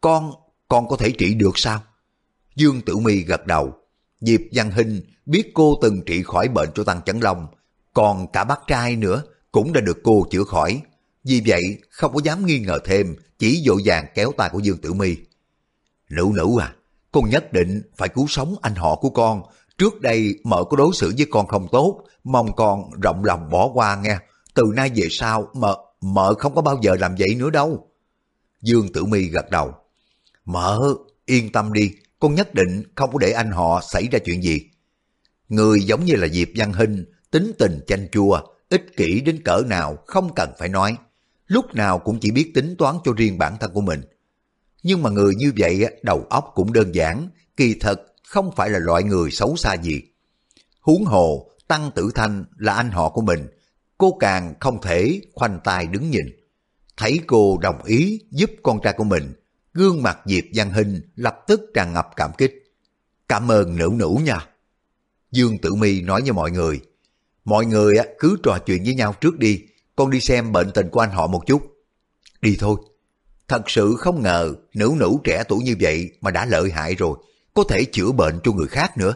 Con, con có thể trị được sao? Dương Tử Mi gật đầu. Diệp Văn Hinh biết cô từng trị khỏi bệnh cho Tăng Chấn Long, còn cả bác trai nữa cũng đã được cô chữa khỏi. Vì vậy không có dám nghi ngờ thêm, chỉ vội vàng kéo tay của Dương Tử Mi. Nữ nữ à, con nhất định phải cứu sống anh họ của con. Trước đây mợ có đối xử với con không tốt, mong con rộng lòng bỏ qua nghe. Từ nay về sau mợ, mợ không có bao giờ làm vậy nữa đâu. Dương Tử Mi gật đầu. Mợ, yên tâm đi, con nhất định không có để anh họ xảy ra chuyện gì. Người giống như là Diệp Văn Hinh, tính tình chanh chua, ích kỷ đến cỡ nào không cần phải nói. Lúc nào cũng chỉ biết tính toán cho riêng bản thân của mình. Nhưng mà người như vậy đầu óc cũng đơn giản, kỳ thật không phải là loại người xấu xa gì. Huống hồ, Tăng Tử Thanh là anh họ của mình, cô càng không thể khoanh tay đứng nhìn. Thấy cô đồng ý giúp con trai của mình, gương mặt Diệp Văn Hinh lập tức tràn ngập cảm kích. Cảm ơn nữ nữ nha. Dương Tử Mi nói với mọi người, mọi người cứ trò chuyện với nhau trước đi, con đi xem bệnh tình của anh họ một chút. Đi thôi. Thật sự không ngờ nữ nữ trẻ tuổi như vậy mà đã lợi hại rồi, có thể chữa bệnh cho người khác nữa.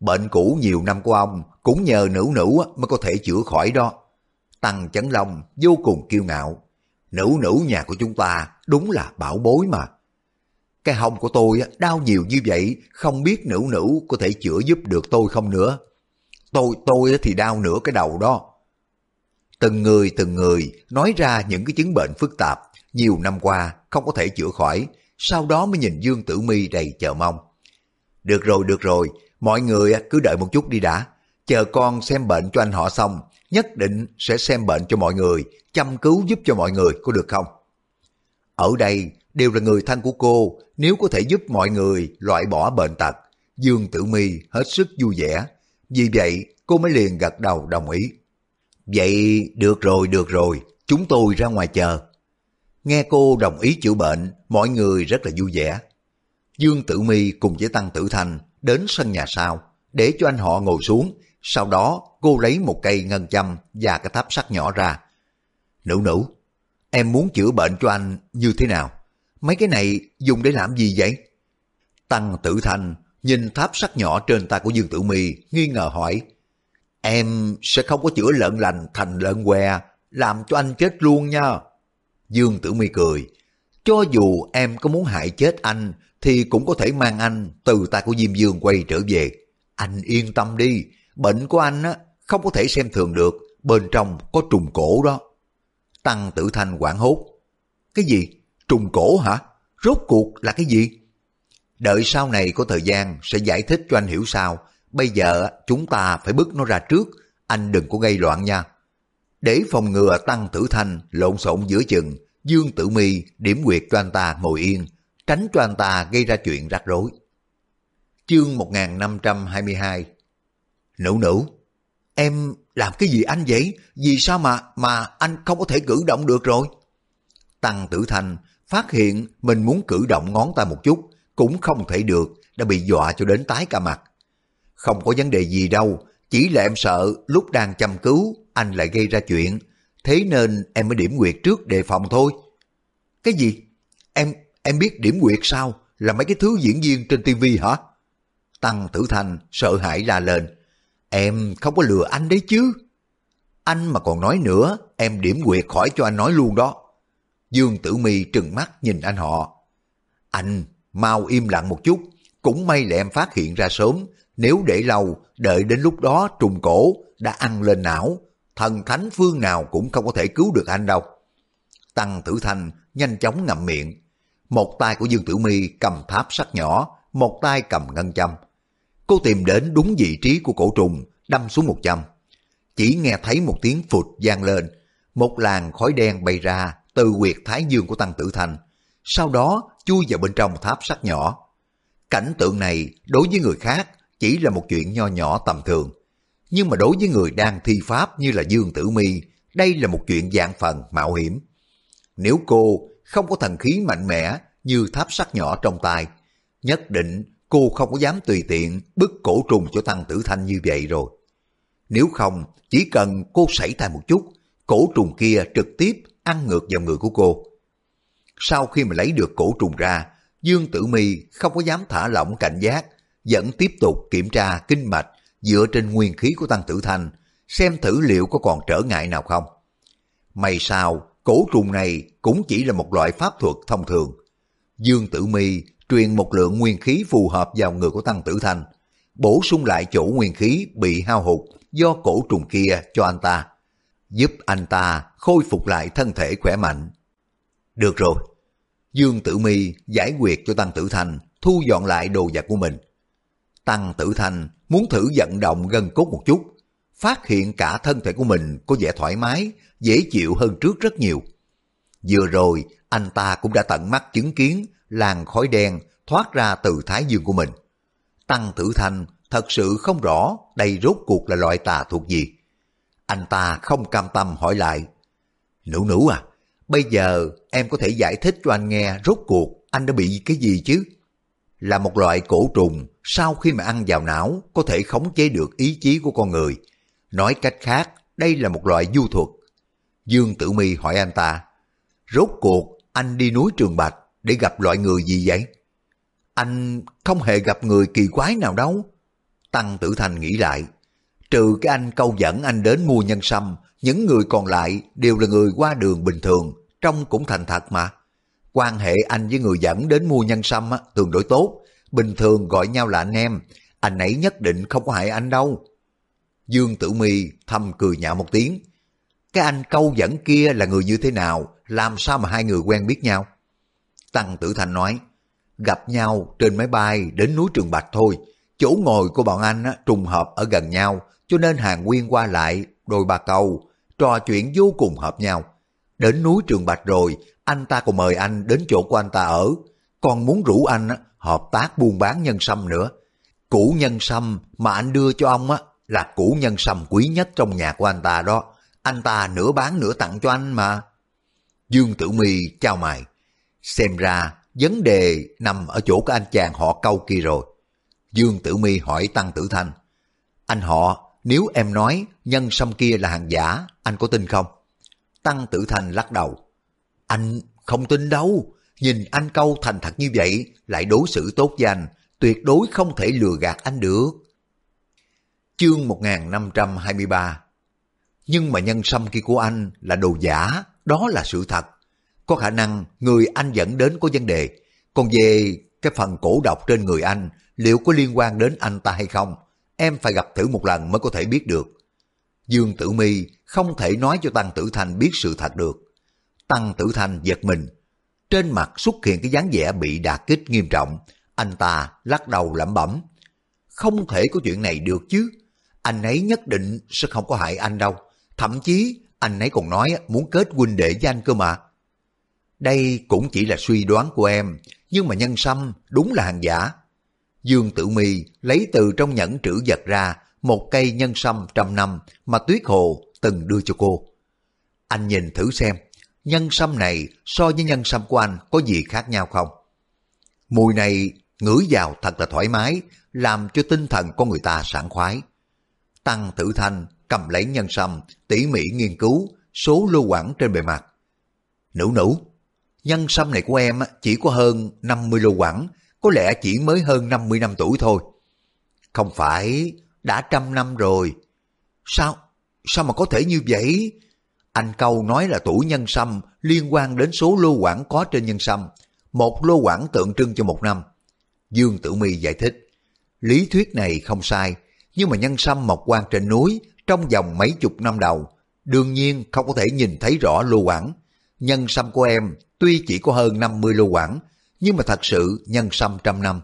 Bệnh cũ nhiều năm của ông cũng nhờ nữ nữ mới có thể chữa khỏi đó. Tăng Chấn Long vô cùng kiêu ngạo. Nữ nữ nhà của chúng ta đúng là bảo bối mà. Cái hông của tôi đau nhiều như vậy, không biết nữ nữ có thể chữa giúp được tôi không nữa. Tôi, tôi thì đau nửa cái đầu đó. Từng người từng người nói ra những cái chứng bệnh phức tạp, nhiều năm qua không có thể chữa khỏi, sau đó mới nhìn Dương Tử Mi đầy chờ mong. Được rồi, được rồi, mọi người cứ đợi một chút đi đã. Chờ con xem bệnh cho anh họ xong, nhất định sẽ xem bệnh cho mọi người, chăm cứu giúp cho mọi người, có được không? Ở đây đều là người thân của cô, nếu có thể giúp mọi người loại bỏ bệnh tật, Dương Tử Mi hết sức vui vẻ. Vì vậy, cô mới liền gật đầu đồng ý. Vậy được rồi, được rồi, chúng tôi ra ngoài chờ. Nghe cô đồng ý chữa bệnh, mọi người rất là vui vẻ. Dương Tử Mi cùng với Tăng Tử thành đến sân nhà sau, để cho anh họ ngồi xuống, sau đó cô lấy một cây ngân châm và cái tháp sắt nhỏ ra. Nữ nữ, em muốn chữa bệnh cho anh như thế nào? Mấy cái này dùng để làm gì vậy? Tăng Tử thành nhìn tháp sắt nhỏ trên tay của Dương Tử Mi nghi ngờ hỏi. Em sẽ không có chữa lợn lành thành lợn què, làm cho anh chết luôn nha. Dương Tử Mi cười. Cho dù em có muốn hại chết anh, thì cũng có thể mang anh từ tay của Diêm Dương quay trở về. Anh yên tâm đi, bệnh của anh á, không có thể xem thường được, bên trong có trùng cổ đó. Tăng Tử Thanh quảng hốt. Cái gì? Trùng cổ hả? Rốt cuộc là cái gì? Đợi sau này có thời gian sẽ giải thích cho anh hiểu sao. Bây giờ chúng ta phải bước nó ra trước, anh đừng có gây loạn nha. Để phòng ngừa Tăng Tử Thanh lộn xộn giữa chừng, Dương Tử Mi điểm quyệt cho anh ta ngồi yên, tránh cho anh ta gây ra chuyện rắc rối. Chương 1522 Nữ nữ, em làm cái gì anh vậy? Vì sao mà mà anh không có thể cử động được rồi? Tăng Tử Thanh phát hiện mình muốn cử động ngón tay một chút, cũng không thể được, đã bị dọa cho đến tái cả mặt. Không có vấn đề gì đâu, chỉ là em sợ lúc đang chăm cứu, anh lại gây ra chuyện, thế nên em mới điểm nguyệt trước đề phòng thôi. Cái gì? Em em biết điểm nguyệt sao? Là mấy cái thứ diễn viên trên tivi hả? Tăng Tử thành sợ hãi la lên. Em không có lừa anh đấy chứ. Anh mà còn nói nữa, em điểm quyệt khỏi cho anh nói luôn đó. Dương Tử Mi trừng mắt nhìn anh họ. Anh, mau im lặng một chút, cũng may là em phát hiện ra sớm, nếu để lâu, đợi đến lúc đó trùng cổ đã ăn lên não, thần thánh phương nào cũng không có thể cứu được anh đâu. Tăng Tử Thanh nhanh chóng ngậm miệng. Một tay của Dương Tử Mi cầm tháp sắt nhỏ, một tay cầm ngân châm. Cô tìm đến đúng vị trí của cổ trùng, đâm xuống một châm. Chỉ nghe thấy một tiếng phụt vang lên, một làn khói đen bay ra từ quyệt thái dương của Tăng Tử Thanh, sau đó chui vào bên trong tháp sắt nhỏ. Cảnh tượng này đối với người khác chỉ là một chuyện nho nhỏ tầm thường. Nhưng mà đối với người đang thi pháp như là Dương Tử Mi, đây là một chuyện dạng phần mạo hiểm. Nếu cô không có thần khí mạnh mẽ như tháp sắt nhỏ trong tay, nhất định cô không có dám tùy tiện bức cổ trùng cho Tăng Tử Thanh như vậy rồi. Nếu không, chỉ cần cô sảy tay một chút, cổ trùng kia trực tiếp ăn ngược vào người của cô. Sau khi mà lấy được cổ trùng ra, Dương Tử Mi không có dám thả lỏng cảnh giác, vẫn tiếp tục kiểm tra kinh mạch dựa trên nguyên khí của Tăng Tử Thanh, xem thử liệu có còn trở ngại nào không. May sao, cổ trùng này cũng chỉ là một loại pháp thuật thông thường. Dương Tử Mi truyền một lượng nguyên khí phù hợp vào người của Tăng Tử Thanh, bổ sung lại chỗ nguyên khí bị hao hụt do cổ trùng kia cho anh ta, giúp anh ta khôi phục lại thân thể khỏe mạnh. Được rồi, Dương Tử Mi giải quyết cho Tăng Tử Thanh thu dọn lại đồ vật của mình. Tăng Tử Thanh muốn thử vận động gân cốt một chút, phát hiện cả thân thể của mình có vẻ thoải mái, dễ chịu hơn trước rất nhiều. Vừa rồi, anh ta cũng đã tận mắt chứng kiến làn khói đen thoát ra từ thái dương của mình. Tăng Tử Thanh thật sự không rõ đây rốt cuộc là loại tà thuộc gì. Anh ta không cam tâm hỏi lại. Nữ nữ à, bây giờ em có thể giải thích cho anh nghe rốt cuộc anh đã bị cái gì chứ? Là một loại cổ trùng sau khi mà ăn vào não có thể khống chế được ý chí của con người. Nói cách khác, đây là một loại du thuật. Dương Tử Mi hỏi anh ta, rốt cuộc anh đi núi Trường Bạch để gặp loại người gì vậy? Anh không hề gặp người kỳ quái nào đâu. Tăng Tử Thành nghĩ lại, trừ cái anh câu dẫn anh đến mua nhân sâm, những người còn lại đều là người qua đường bình thường, trông cũng thành thật mà. Quan hệ anh với người dẫn đến mua nhân sâm tương đối tốt, bình thường gọi nhau là anh em, anh ấy nhất định không có hại anh đâu. Dương Tử Mi thầm cười nhạo một tiếng. Cái anh câu dẫn kia là người như thế nào, làm sao mà hai người quen biết nhau? Tăng Tử Thành nói, gặp nhau trên máy bay đến núi Trường Bạch thôi, chỗ ngồi của bọn anh á, trùng hợp ở gần nhau, cho nên hàng nguyên qua lại đôi ba câu, trò chuyện vô cùng hợp nhau. Đến núi Trường Bạch rồi, anh ta còn mời anh đến chỗ của anh ta ở, còn muốn rủ anh hợp tác buôn bán nhân sâm nữa. Củ nhân sâm mà anh đưa cho ông á là củ nhân sâm quý nhất trong nhà của anh ta đó. anh ta nửa bán nửa tặng cho anh mà. Dương Tử Mi chào mày. Xem ra vấn đề nằm ở chỗ của anh chàng họ câu kia rồi. Dương Tử Mi hỏi Tăng Tử Thanh. Anh họ, nếu em nói nhân sâm kia là hàng giả, anh có tin không? Tăng Tử Thanh lắc đầu. Anh không tin đâu, nhìn anh câu thành thật như vậy, lại đối xử tốt với anh, tuyệt đối không thể lừa gạt anh được. Chương 1523 Nhưng mà nhân sâm kia của anh là đồ giả, đó là sự thật. Có khả năng người anh dẫn đến có vấn đề, còn về cái phần cổ độc trên người anh liệu có liên quan đến anh ta hay không, em phải gặp thử một lần mới có thể biết được. Dương Tử Mi không thể nói cho Tăng Tử thành biết sự thật được. Tăng Tử thành giật mình. Trên mặt xuất hiện cái dáng vẻ bị đà kích nghiêm trọng. Anh ta lắc đầu lẩm bẩm. Không thể có chuyện này được chứ. Anh ấy nhất định sẽ không có hại anh đâu. Thậm chí anh ấy còn nói muốn kết huynh đệ với anh cơ mà. Đây cũng chỉ là suy đoán của em, nhưng mà nhân sâm đúng là hàng giả. Dương Tử Mi lấy từ trong nhẫn trữ vật ra một cây nhân sâm trăm năm mà Tuyết Hồ từng đưa cho cô. Anh nhìn thử xem, nhân sâm này so với nhân sâm của anh có gì khác nhau không? Mùi này ngửi vào thật là thoải mái, làm cho tinh thần của người ta sảng khoái. Tăng Tử Thanh cầm lấy nhân sâm, tỉ mỉ nghiên cứu số lưu quảng trên bề mặt. Nữ nữ, nhân sâm này của em chỉ có hơn 50 lưu quảng, có lẽ chỉ mới hơn 50 năm tuổi thôi. Không phải, đã trăm năm rồi. Sao? Sao mà có thể như vậy? Anh Câu nói là tuổi nhân sâm liên quan đến số lô quảng có trên nhân sâm. Một lô quảng tượng trưng cho một năm. Dương Tử Mi giải thích. Lý thuyết này không sai, nhưng mà nhân sâm mọc quan trên núi trong vòng mấy chục năm đầu, đương nhiên không có thể nhìn thấy rõ lô quảng. Nhân sâm của em tuy chỉ có hơn 50 lô quảng, nhưng mà thật sự nhân sâm trăm năm.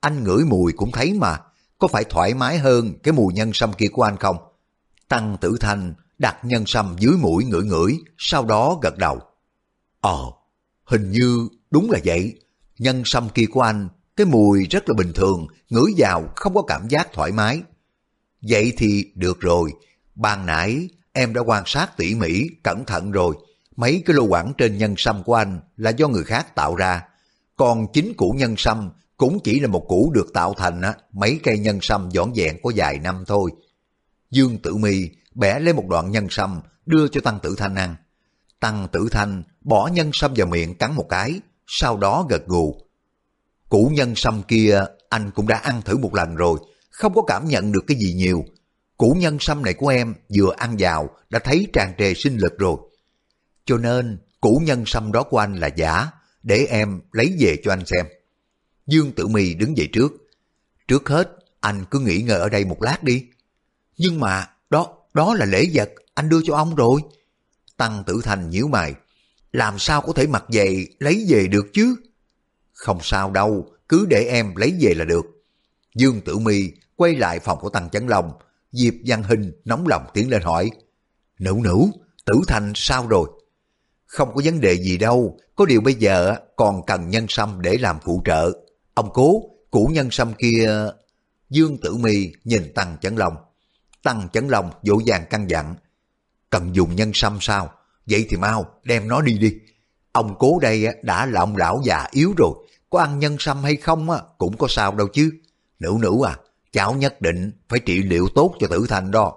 Anh ngửi mùi cũng thấy mà, có phải thoải mái hơn cái mùi nhân sâm kia của anh không? Tăng tử thanh đặt nhân sâm dưới mũi ngửi ngửi, sau đó gật đầu. Ờ, hình như đúng là vậy. Nhân sâm kia của anh, cái mùi rất là bình thường, ngửi vào không có cảm giác thoải mái. Vậy thì được rồi, ban nãy em đã quan sát tỉ mỉ, cẩn thận rồi. Mấy cái lô quảng trên nhân sâm của anh là do người khác tạo ra, còn chính củ nhân sâm cũng chỉ là một củ được tạo thành á, mấy cây nhân sâm dọn dẹn có vài năm thôi. Dương Tử Mi bẻ lấy một đoạn nhân sâm đưa cho Tăng Tử Thanh ăn. Tăng Tử Thanh bỏ nhân sâm vào miệng cắn một cái, sau đó gật gù. Củ nhân sâm kia anh cũng đã ăn thử một lần rồi, không có cảm nhận được cái gì nhiều. Củ nhân sâm này của em vừa ăn vào đã thấy tràn trề sinh lực rồi. Cho nên củ nhân sâm đó của anh là giả, để em lấy về cho anh xem. Dương Tử mì đứng dậy trước. Trước hết, anh cứ nghỉ ngơi ở đây một lát đi. Nhưng mà, đó, đó là lễ vật, anh đưa cho ông rồi. Tăng Tử Thành nhíu mày. Làm sao có thể mặc về, lấy về được chứ? Không sao đâu, cứ để em lấy về là được. Dương Tử Mi quay lại phòng của Tăng Chấn Long. Diệp Văn Hình nóng lòng tiến lên hỏi. Nữ nữ, Tử Thành sao rồi? Không có vấn đề gì đâu, có điều bây giờ còn cần nhân sâm để làm phụ trợ. Ông cố, củ nhân sâm kia... Dương Tử Mi nhìn Tăng Chấn Long. Tăng Chấn Long dỗ dàng căn dặn. Cần dùng nhân sâm sao? Vậy thì mau, đem nó đi đi. Ông cố đây đã là ông lão già yếu rồi. Có ăn nhân sâm hay không cũng có sao đâu chứ. Nữ nữ à, cháu nhất định phải trị liệu tốt cho tử thành đó.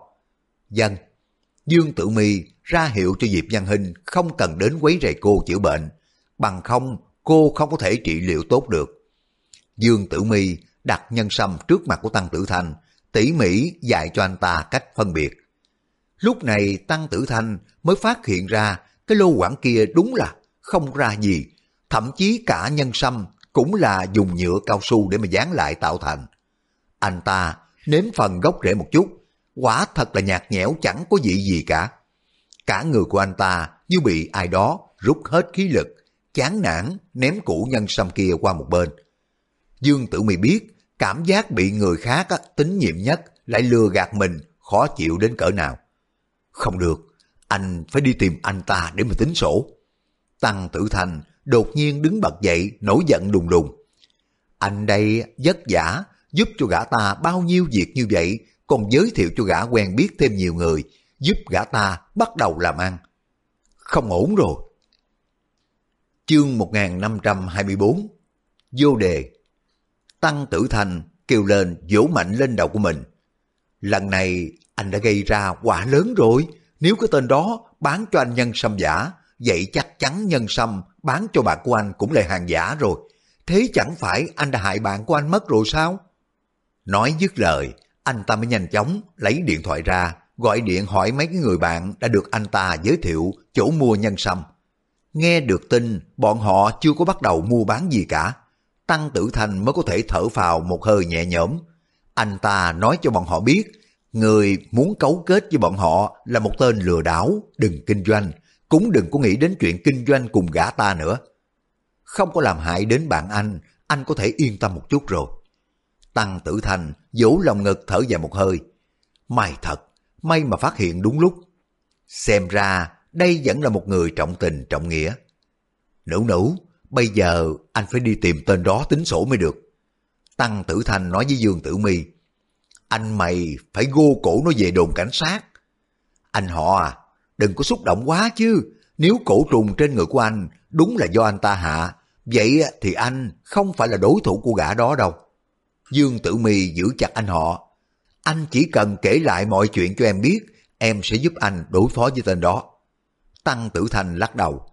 Dân, Dương Tử Mi ra hiệu cho Diệp Văn Hinh không cần đến quấy rầy cô chữa bệnh, bằng không cô không có thể trị liệu tốt được. Dương Tử Mi đặt nhân sâm trước mặt của Tăng Tử thành tỉ mỉ dạy cho anh ta cách phân biệt. Lúc này Tăng Tử Thanh mới phát hiện ra cái lô quảng kia đúng là không ra gì, thậm chí cả nhân sâm cũng là dùng nhựa cao su để mà dán lại tạo thành. Anh ta nếm phần gốc rễ một chút, quả thật là nhạt nhẽo chẳng có vị gì cả. Cả người của anh ta như bị ai đó rút hết khí lực, chán nản ném củ nhân sâm kia qua một bên. Dương Tử Mi biết cảm giác bị người khác á, tín nhiệm nhất lại lừa gạt mình khó chịu đến cỡ nào. Không được, anh phải đi tìm anh ta để mà tính sổ. Tăng Tử Thành đột nhiên đứng bật dậy nổi giận đùng đùng. Anh đây vất vả giúp cho gã ta bao nhiêu việc như vậy còn giới thiệu cho gã quen biết thêm nhiều người giúp gã ta bắt đầu làm ăn. Không ổn rồi. Chương 1524 Vô đề Tăng tử thành kêu lên vỗ mạnh lên đầu của mình. Lần này anh đã gây ra quả lớn rồi. Nếu cái tên đó bán cho anh nhân sâm giả, vậy chắc chắn nhân sâm bán cho bạn của anh cũng là hàng giả rồi. Thế chẳng phải anh đã hại bạn của anh mất rồi sao? Nói dứt lời, anh ta mới nhanh chóng lấy điện thoại ra, gọi điện hỏi mấy cái người bạn đã được anh ta giới thiệu chỗ mua nhân sâm. Nghe được tin, bọn họ chưa có bắt đầu mua bán gì cả. Tăng Tử Thành mới có thể thở phào một hơi nhẹ nhõm. Anh ta nói cho bọn họ biết, người muốn cấu kết với bọn họ là một tên lừa đảo, đừng kinh doanh, cũng đừng có nghĩ đến chuyện kinh doanh cùng gã ta nữa. Không có làm hại đến bạn anh, anh có thể yên tâm một chút rồi. Tăng Tử Thành vỗ lòng ngực thở dài một hơi. May thật, may mà phát hiện đúng lúc. Xem ra đây vẫn là một người trọng tình trọng nghĩa. Nữ nữ, bây giờ anh phải đi tìm tên đó tính sổ mới được. Tăng Tử Thành nói với Dương Tử Mi, anh mày phải gô cổ nó về đồn cảnh sát. Anh họ à, đừng có xúc động quá chứ, nếu cổ trùng trên người của anh đúng là do anh ta hạ, vậy thì anh không phải là đối thủ của gã đó đâu. Dương Tử Mi giữ chặt anh họ. Anh chỉ cần kể lại mọi chuyện cho em biết, em sẽ giúp anh đối phó với tên đó. Tăng Tử Thành lắc đầu.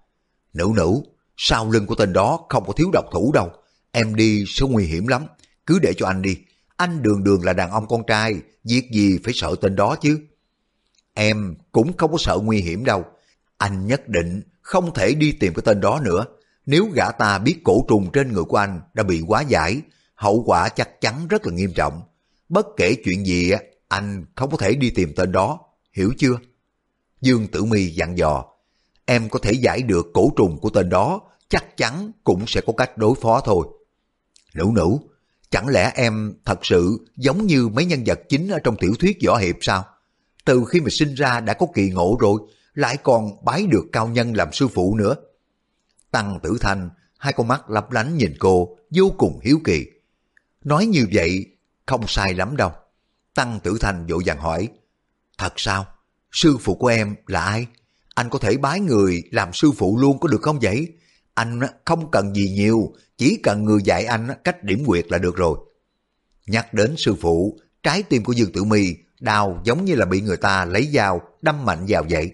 Nữ nữ, sau lưng của tên đó không có thiếu độc thủ đâu. Em đi sẽ nguy hiểm lắm. Cứ để cho anh đi. Anh đường đường là đàn ông con trai, việc gì phải sợ tên đó chứ. Em cũng không có sợ nguy hiểm đâu. Anh nhất định không thể đi tìm cái tên đó nữa. Nếu gã ta biết cổ trùng trên người của anh đã bị quá giải, hậu quả chắc chắn rất là nghiêm trọng. Bất kể chuyện gì, anh không có thể đi tìm tên đó, hiểu chưa? Dương Tử Mi dặn dò, em có thể giải được cổ trùng của tên đó, chắc chắn cũng sẽ có cách đối phó thôi. Nữ nữ, chẳng lẽ em thật sự giống như mấy nhân vật chính ở trong tiểu thuyết võ hiệp sao? Từ khi mà sinh ra đã có kỳ ngộ rồi, lại còn bái được cao nhân làm sư phụ nữa. Tăng tử thanh, hai con mắt lấp lánh nhìn cô, vô cùng hiếu kỳ. Nói như vậy, không sai lắm đâu. Tăng tử thanh vội vàng hỏi, thật sao? Sư phụ của em là ai? Anh có thể bái người làm sư phụ luôn có được không vậy? Anh không cần gì nhiều, chỉ cần người dạy anh cách điểm quyệt là được rồi. Nhắc đến sư phụ, trái tim của Dương Tử Mi đau giống như là bị người ta lấy dao đâm mạnh vào vậy.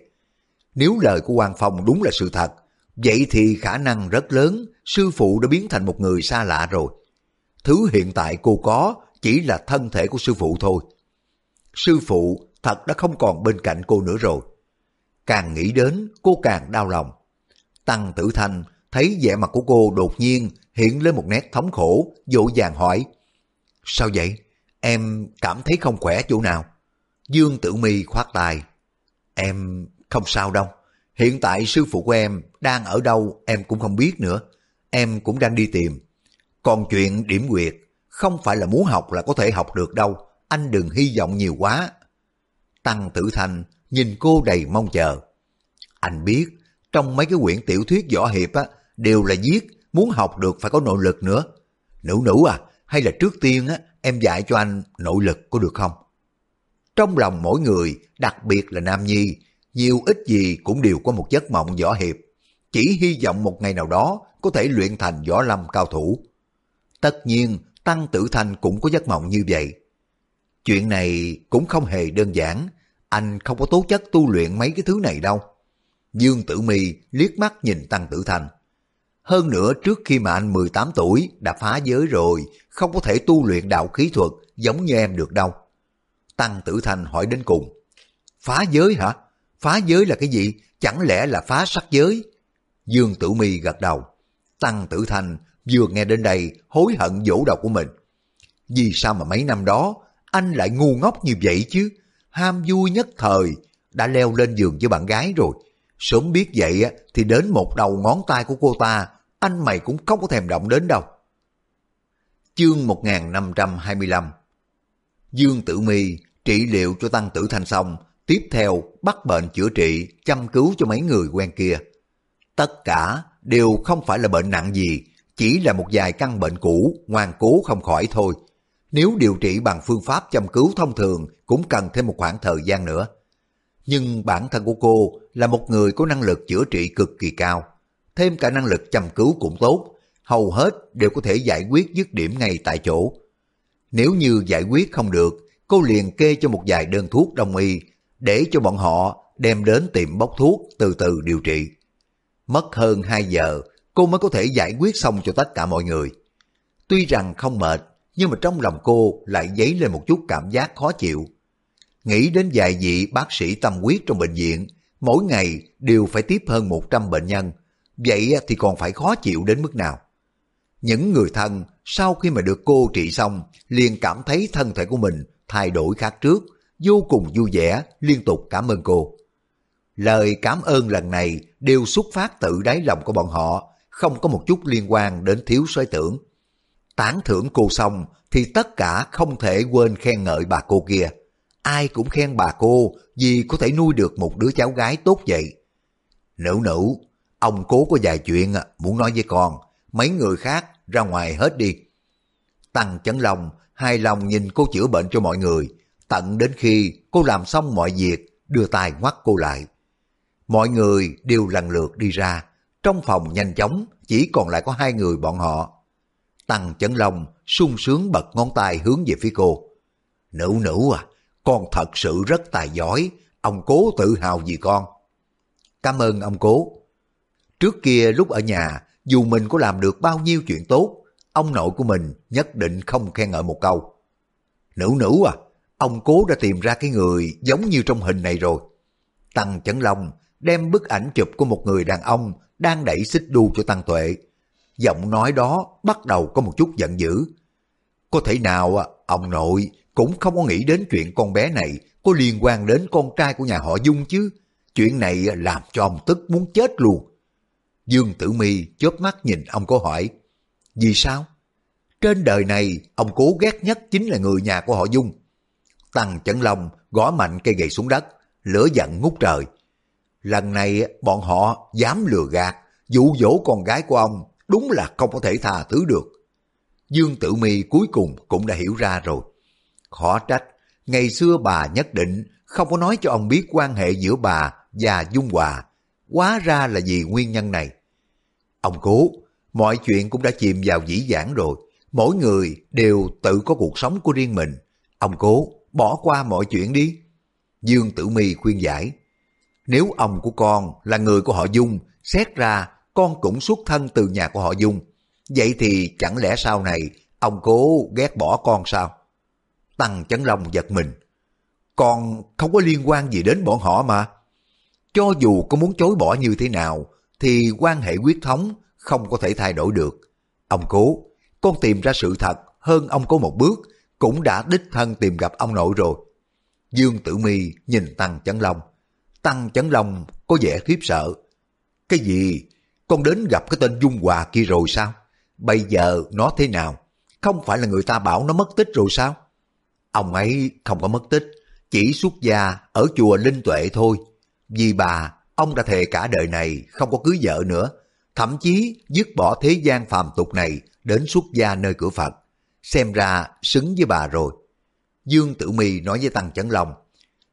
Nếu lời của Hoàng Phong đúng là sự thật, vậy thì khả năng rất lớn sư phụ đã biến thành một người xa lạ rồi. Thứ hiện tại cô có chỉ là thân thể của sư phụ thôi. Sư phụ thật đã không còn bên cạnh cô nữa rồi. Càng nghĩ đến, cô càng đau lòng. Tăng tử thanh thấy vẻ mặt của cô đột nhiên hiện lên một nét thống khổ, dỗ dàng hỏi. Sao vậy? Em cảm thấy không khỏe chỗ nào? Dương Tử Mi khoát tay. Em không sao đâu. Hiện tại sư phụ của em đang ở đâu em cũng không biết nữa. Em cũng đang đi tìm. Còn chuyện điểm quyệt, không phải là muốn học là có thể học được đâu. Anh đừng hy vọng nhiều quá. Tăng Tử Thành nhìn cô đầy mong chờ. Anh biết, trong mấy cái quyển tiểu thuyết võ hiệp á, đều là viết muốn học được phải có nội lực nữa. Nữ nữ à, hay là trước tiên á, em dạy cho anh nội lực có được không? Trong lòng mỗi người, đặc biệt là Nam Nhi, nhiều ít gì cũng đều có một giấc mộng võ hiệp. Chỉ hy vọng một ngày nào đó có thể luyện thành võ lâm cao thủ. Tất nhiên, Tăng Tử Thanh cũng có giấc mộng như vậy. Chuyện này cũng không hề đơn giản, anh không có tố chất tu luyện mấy cái thứ này đâu. Dương Tử Mi liếc mắt nhìn Tăng Tử Thành. Hơn nữa trước khi mà anh 18 tuổi đã phá giới rồi, không có thể tu luyện đạo khí thuật giống như em được đâu. Tăng Tử Thành hỏi đến cùng. Phá giới hả? Phá giới là cái gì? Chẳng lẽ là phá sắc giới? Dương Tử Mi gật đầu. Tăng Tử Thành vừa nghe đến đây hối hận dỗ đầu của mình. Vì sao mà mấy năm đó anh lại ngu ngốc như vậy chứ? Ham vui nhất thời, đã leo lên giường với bạn gái rồi. Sớm biết vậy thì đến một đầu ngón tay của cô ta, anh mày cũng không có thèm động đến đâu. Chương 1525 Dương Tử Mi trị liệu cho Tăng Tử Thanh xong, tiếp theo bắt bệnh chữa trị, chăm cứu cho mấy người quen kia. Tất cả đều không phải là bệnh nặng gì, chỉ là một vài căn bệnh cũ, ngoan cố không khỏi thôi. Nếu điều trị bằng phương pháp chăm cứu thông thường cũng cần thêm một khoảng thời gian nữa. Nhưng bản thân của cô là một người có năng lực chữa trị cực kỳ cao, thêm cả năng lực chăm cứu cũng tốt, hầu hết đều có thể giải quyết dứt điểm ngay tại chỗ. Nếu như giải quyết không được, cô liền kê cho một vài đơn thuốc đông y để cho bọn họ đem đến tiệm bốc thuốc từ từ điều trị. Mất hơn 2 giờ, cô mới có thể giải quyết xong cho tất cả mọi người. Tuy rằng không mệt, nhưng mà trong lòng cô lại dấy lên một chút cảm giác khó chịu. Nghĩ đến vài vị bác sĩ tâm huyết trong bệnh viện, mỗi ngày đều phải tiếp hơn 100 bệnh nhân, vậy thì còn phải khó chịu đến mức nào. Những người thân sau khi mà được cô trị xong liền cảm thấy thân thể của mình thay đổi khác trước, vô cùng vui vẻ, liên tục cảm ơn cô. Lời cảm ơn lần này đều xuất phát từ đáy lòng của bọn họ, không có một chút liên quan đến thiếu soi tưởng. Tán thưởng cô xong thì tất cả không thể quên khen ngợi bà cô kia. Ai cũng khen bà cô vì có thể nuôi được một đứa cháu gái tốt vậy. Nữ nữ, ông cố có vài chuyện muốn nói với con, mấy người khác ra ngoài hết đi. Tăng chấn lòng, hài lòng nhìn cô chữa bệnh cho mọi người, tận đến khi cô làm xong mọi việc, đưa tay ngoắt cô lại. Mọi người đều lần lượt đi ra, trong phòng nhanh chóng chỉ còn lại có hai người bọn họ. Tăng chấn lòng sung sướng bật ngón tay hướng về phía cô. Nữ nữ à, con thật sự rất tài giỏi, ông cố tự hào vì con. Cảm ơn ông cố. Trước kia lúc ở nhà, dù mình có làm được bao nhiêu chuyện tốt, ông nội của mình nhất định không khen ngợi một câu. Nữ nữ à, ông cố đã tìm ra cái người giống như trong hình này rồi. Tăng Chấn Long đem bức ảnh chụp của một người đàn ông đang đẩy xích đu cho Tăng Tuệ. Giọng nói đó bắt đầu có một chút giận dữ. Có thể nào à, ông nội cũng không có nghĩ đến chuyện con bé này có liên quan đến con trai của nhà họ Dung chứ. Chuyện này à, làm cho ông tức muốn chết luôn. Dương Tử Mi chớp mắt nhìn ông có hỏi. Vì sao? Trên đời này, ông cố ghét nhất chính là người nhà của họ Dung. Tăng Chấn Long gõ mạnh cây gậy xuống đất, lửa giận ngút trời. Lần này à, bọn họ dám lừa gạt, dụ dỗ con gái của ông, đúng là không có thể tha thứ được. Dương Tử Mi cuối cùng cũng đã hiểu ra rồi. Khó trách, ngày xưa bà nhất định không có nói cho ông biết quan hệ giữa bà và Dung Hòa. Quá ra là vì nguyên nhân này. Ông cố, mọi chuyện cũng đã chìm vào dĩ dãn rồi. Mỗi người đều tự có cuộc sống của riêng mình. Ông cố, bỏ qua mọi chuyện đi. Dương Tử Mi khuyên giải. Nếu ông của con là người của họ Dung, xét ra con cũng xuất thân từ nhà của họ Dung. Vậy thì chẳng lẽ sau này ông cố ghét bỏ con sao? Tăng Chấn Long giật mình. Con không có liên quan gì đến bọn họ mà. Cho dù có muốn chối bỏ như thế nào, thì quan hệ quyết thống không có thể thay đổi được. Ông cố, con tìm ra sự thật hơn ông cố một bước, cũng đã đích thân tìm gặp ông nội rồi. Dương Tử Mi nhìn Tăng Chấn Long. Tăng Chấn Long có vẻ khiếp sợ. Cái gì? Con đến gặp cái tên Dung Hòa kia rồi sao? Bây giờ nó thế nào? Không phải là người ta bảo nó mất tích rồi sao? Ông ấy không có mất tích, chỉ xuất gia ở chùa Linh Tuệ thôi. Vì bà, ông đã thề cả đời này không có cưới vợ nữa, thậm chí dứt bỏ thế gian phàm tục này đến xuất gia nơi cửa Phật. Xem ra xứng với bà rồi. Dương Tử Mi nói với Tăng Chấn Long,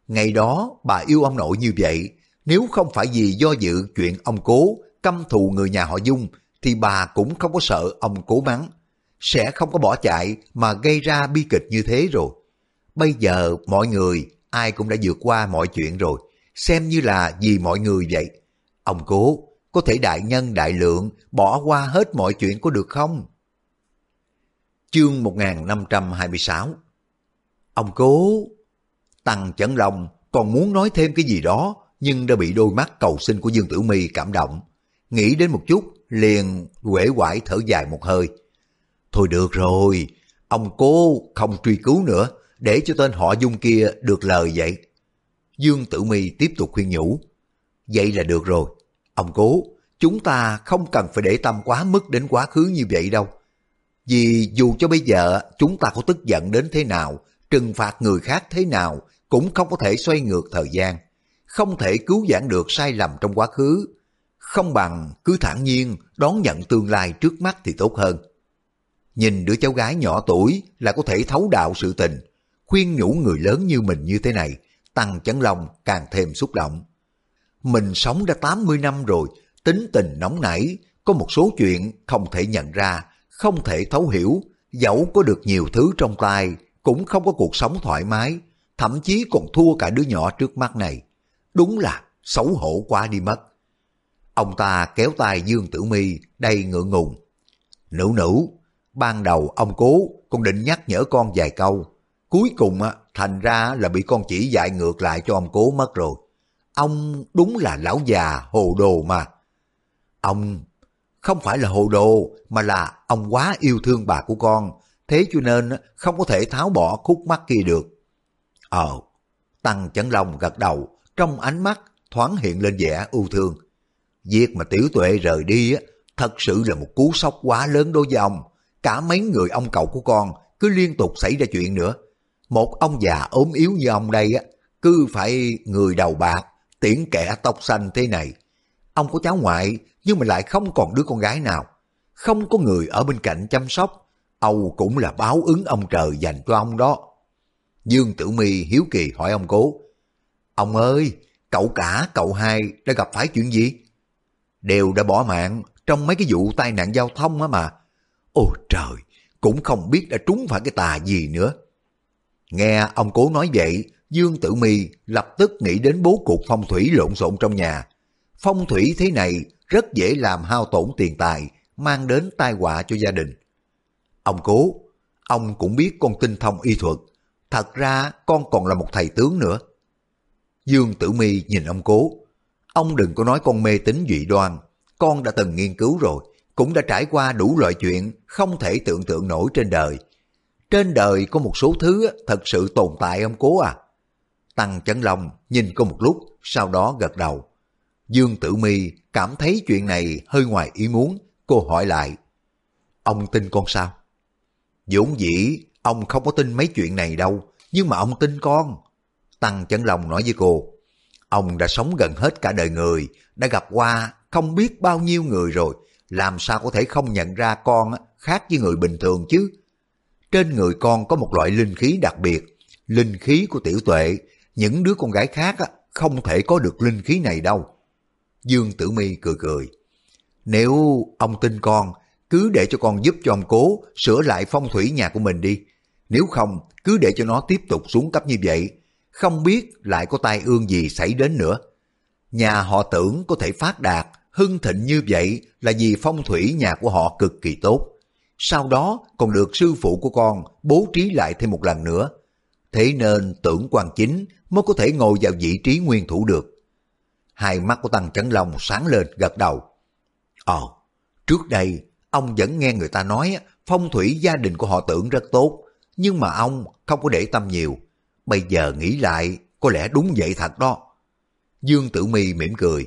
ngày đó bà yêu ông nội như vậy, nếu không phải vì do dự chuyện ông cố căm thù người nhà họ Dung, thì bà cũng không có sợ ông cố mắng. Sẽ không có bỏ chạy mà gây ra bi kịch như thế rồi. Bây giờ mọi người, ai cũng đã vượt qua mọi chuyện rồi, xem như là vì mọi người vậy. Ông cố, có thể đại nhân đại lượng bỏ qua hết mọi chuyện có được không? Chương 1526 Ông cố... Tăng chấn lòng còn muốn nói thêm cái gì đó nhưng đã bị đôi mắt cầu xin của Dương Tử Mi cảm động. Nghĩ đến một chút liền quể quải thở dài một hơi. Thôi được rồi, ông cố không truy cứu nữa để cho tên họ Dung kia được lời vậy. Dương Tử Mi tiếp tục khuyên nhủ. Vậy là được rồi. Ông cố, chúng ta không cần phải để tâm quá mức đến quá khứ như vậy đâu. Vì dù cho bây giờ chúng ta có tức giận đến thế nào, trừng phạt người khác thế nào, cũng không có thể xoay ngược thời gian. Không thể cứu vãn được sai lầm trong quá khứ. Không bằng cứ thản nhiên đón nhận tương lai trước mắt thì tốt hơn. Nhìn đứa cháu gái nhỏ tuổi là có thể thấu đạo sự tình, khuyên nhủ người lớn như mình như thế này, Tăng Chấn Long càng thêm xúc động. Mình sống đã 80 năm rồi, tính tình nóng nảy, có một số chuyện không thể nhận ra, không thể thấu hiểu, dẫu có được nhiều thứ trong tay, cũng không có cuộc sống thoải mái, thậm chí còn thua cả đứa nhỏ trước mắt này. Đúng là xấu hổ quá đi mất. Ông ta kéo tay Dương Tử Mi đầy ngượng ngùng. Nữ nữ, ban đầu ông cố còn định nhắc nhở con vài câu. Cuối cùng á, thành ra là bị con chỉ dạy ngược lại cho ông cố mất rồi. Ông đúng là lão già hồ đồ mà. Ông không phải là hồ đồ mà là ông quá yêu thương bà của con. Thế cho nên không có thể tháo bỏ khúc mắt kia được. Ờ, Tăng Chấn Long gật đầu, trong ánh mắt thoáng hiện lên vẻ ưu thương. Việc mà tiểu tuệ rời đi á, thật sự là một cú sốc quá lớn đối với ông. Cả mấy người ông cậu của con cứ liên tục xảy ra chuyện nữa. Một ông già ốm yếu như ông đây á, cứ phải người đầu bạc, tiễn kẻ tóc xanh thế này. Ông có cháu ngoại nhưng mà lại không còn đứa con gái nào. Không có người ở bên cạnh chăm sóc. Âu cũng là báo ứng ông trời dành cho ông đó. Dương Tử Mi hiếu kỳ hỏi ông cố. Ông ơi, cậu cả, cậu hai đã gặp phải chuyện gì? Đều đã bỏ mạng trong mấy cái vụ tai nạn giao thông á mà. Ôi trời, cũng không biết đã trúng phải cái tà gì nữa. Nghe ông cố nói vậy, Dương Tử Mi lập tức nghĩ đến bố cục phong thủy lộn xộn trong nhà. Phong thủy thế này rất dễ làm hao tổn tiền tài, mang đến tai họa cho gia đình. Ông cố, ông cũng biết con tinh thông y thuật, thật ra con còn là một thầy tướng nữa. Dương Tử Mi nhìn ông cố, ông đừng có nói con mê tín dị đoan, con đã từng nghiên cứu rồi, cũng đã trải qua đủ loại chuyện không thể tưởng tượng nổi trên đời. Trên đời có một số thứ thật sự tồn tại ông cố à. Tăng Chấn Long nhìn cô một lúc, sau đó gật đầu. Dương Tử Mi cảm thấy chuyện này hơi ngoài ý muốn, cô hỏi lại. Ông tin con sao? Dũng dĩ, ông không có tin mấy chuyện này đâu, nhưng mà ông tin con. Tăng Chấn Long nói với cô, ông đã sống gần hết cả đời người, đã gặp qua không biết bao nhiêu người rồi, làm sao có thể không nhận ra con khác với người bình thường chứ? Trên người con có một loại linh khí đặc biệt, linh khí của tiểu tuệ, những đứa con gái khác không thể có được linh khí này đâu. Dương Tử Mi cười cười. Nếu ông tin con, cứ để cho con giúp cho ông cố sửa lại phong thủy nhà của mình đi. Nếu không, cứ để cho nó tiếp tục xuống cấp như vậy, không biết lại có tai ương gì xảy đến nữa. Nhà họ tưởng có thể phát đạt, hưng thịnh như vậy là vì phong thủy nhà của họ cực kỳ tốt. Sau đó còn được sư phụ của con bố trí lại thêm một lần nữa. Thế nên tưởng quan chính mới có thể ngồi vào vị trí nguyên thủ được. Hai mắt của Tăng Trấn Long sáng lên gật đầu. Ồ, trước đây ông vẫn nghe người ta nói phong thủy gia đình của họ tưởng rất tốt, nhưng mà ông không có để tâm nhiều. Bây giờ nghĩ lại, có lẽ đúng vậy thật đó. Dương Tử Mi mỉm cười.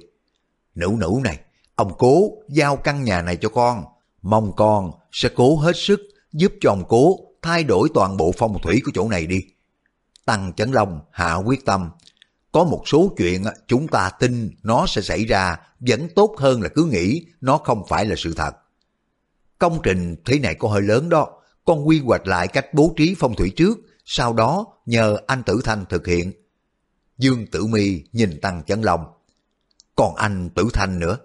Nữ nữ này, ông cố giao căn nhà này cho con. Mong con sẽ cố hết sức giúp cho ông cố thay đổi toàn bộ phong thủy của chỗ này đi. Tăng Chấn Long hạ quyết tâm. Có một số chuyện chúng ta tin nó sẽ xảy ra vẫn tốt hơn là cứ nghĩ nó không phải là sự thật. Công trình thế này có hơi lớn đó, con quy hoạch lại cách bố trí phong thủy trước, sau đó nhờ anh Tử Thanh thực hiện. Dương Tử Mi nhìn Tăng Chấn Long. Còn anh Tử Thanh nữa,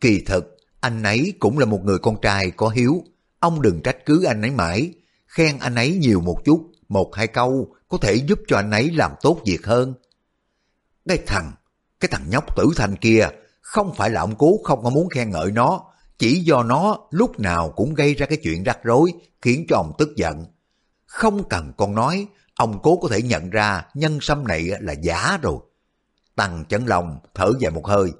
kỳ thực anh ấy cũng là một người con trai có hiếu. Ông đừng trách cứ anh ấy mãi, khen anh ấy nhiều một chút, một hai câu có thể giúp cho anh ấy làm tốt việc hơn. Cái thằng, cái thằng nhóc Tử Thanh kia, không phải là ông cố không có muốn khen ngợi nó, chỉ do nó lúc nào cũng gây ra cái chuyện rắc rối, khiến cho ông tức giận. Không cần con nói, ông cố có thể nhận ra nhân sâm này là giả rồi. Tăng chấn lòng thở dài một hơi,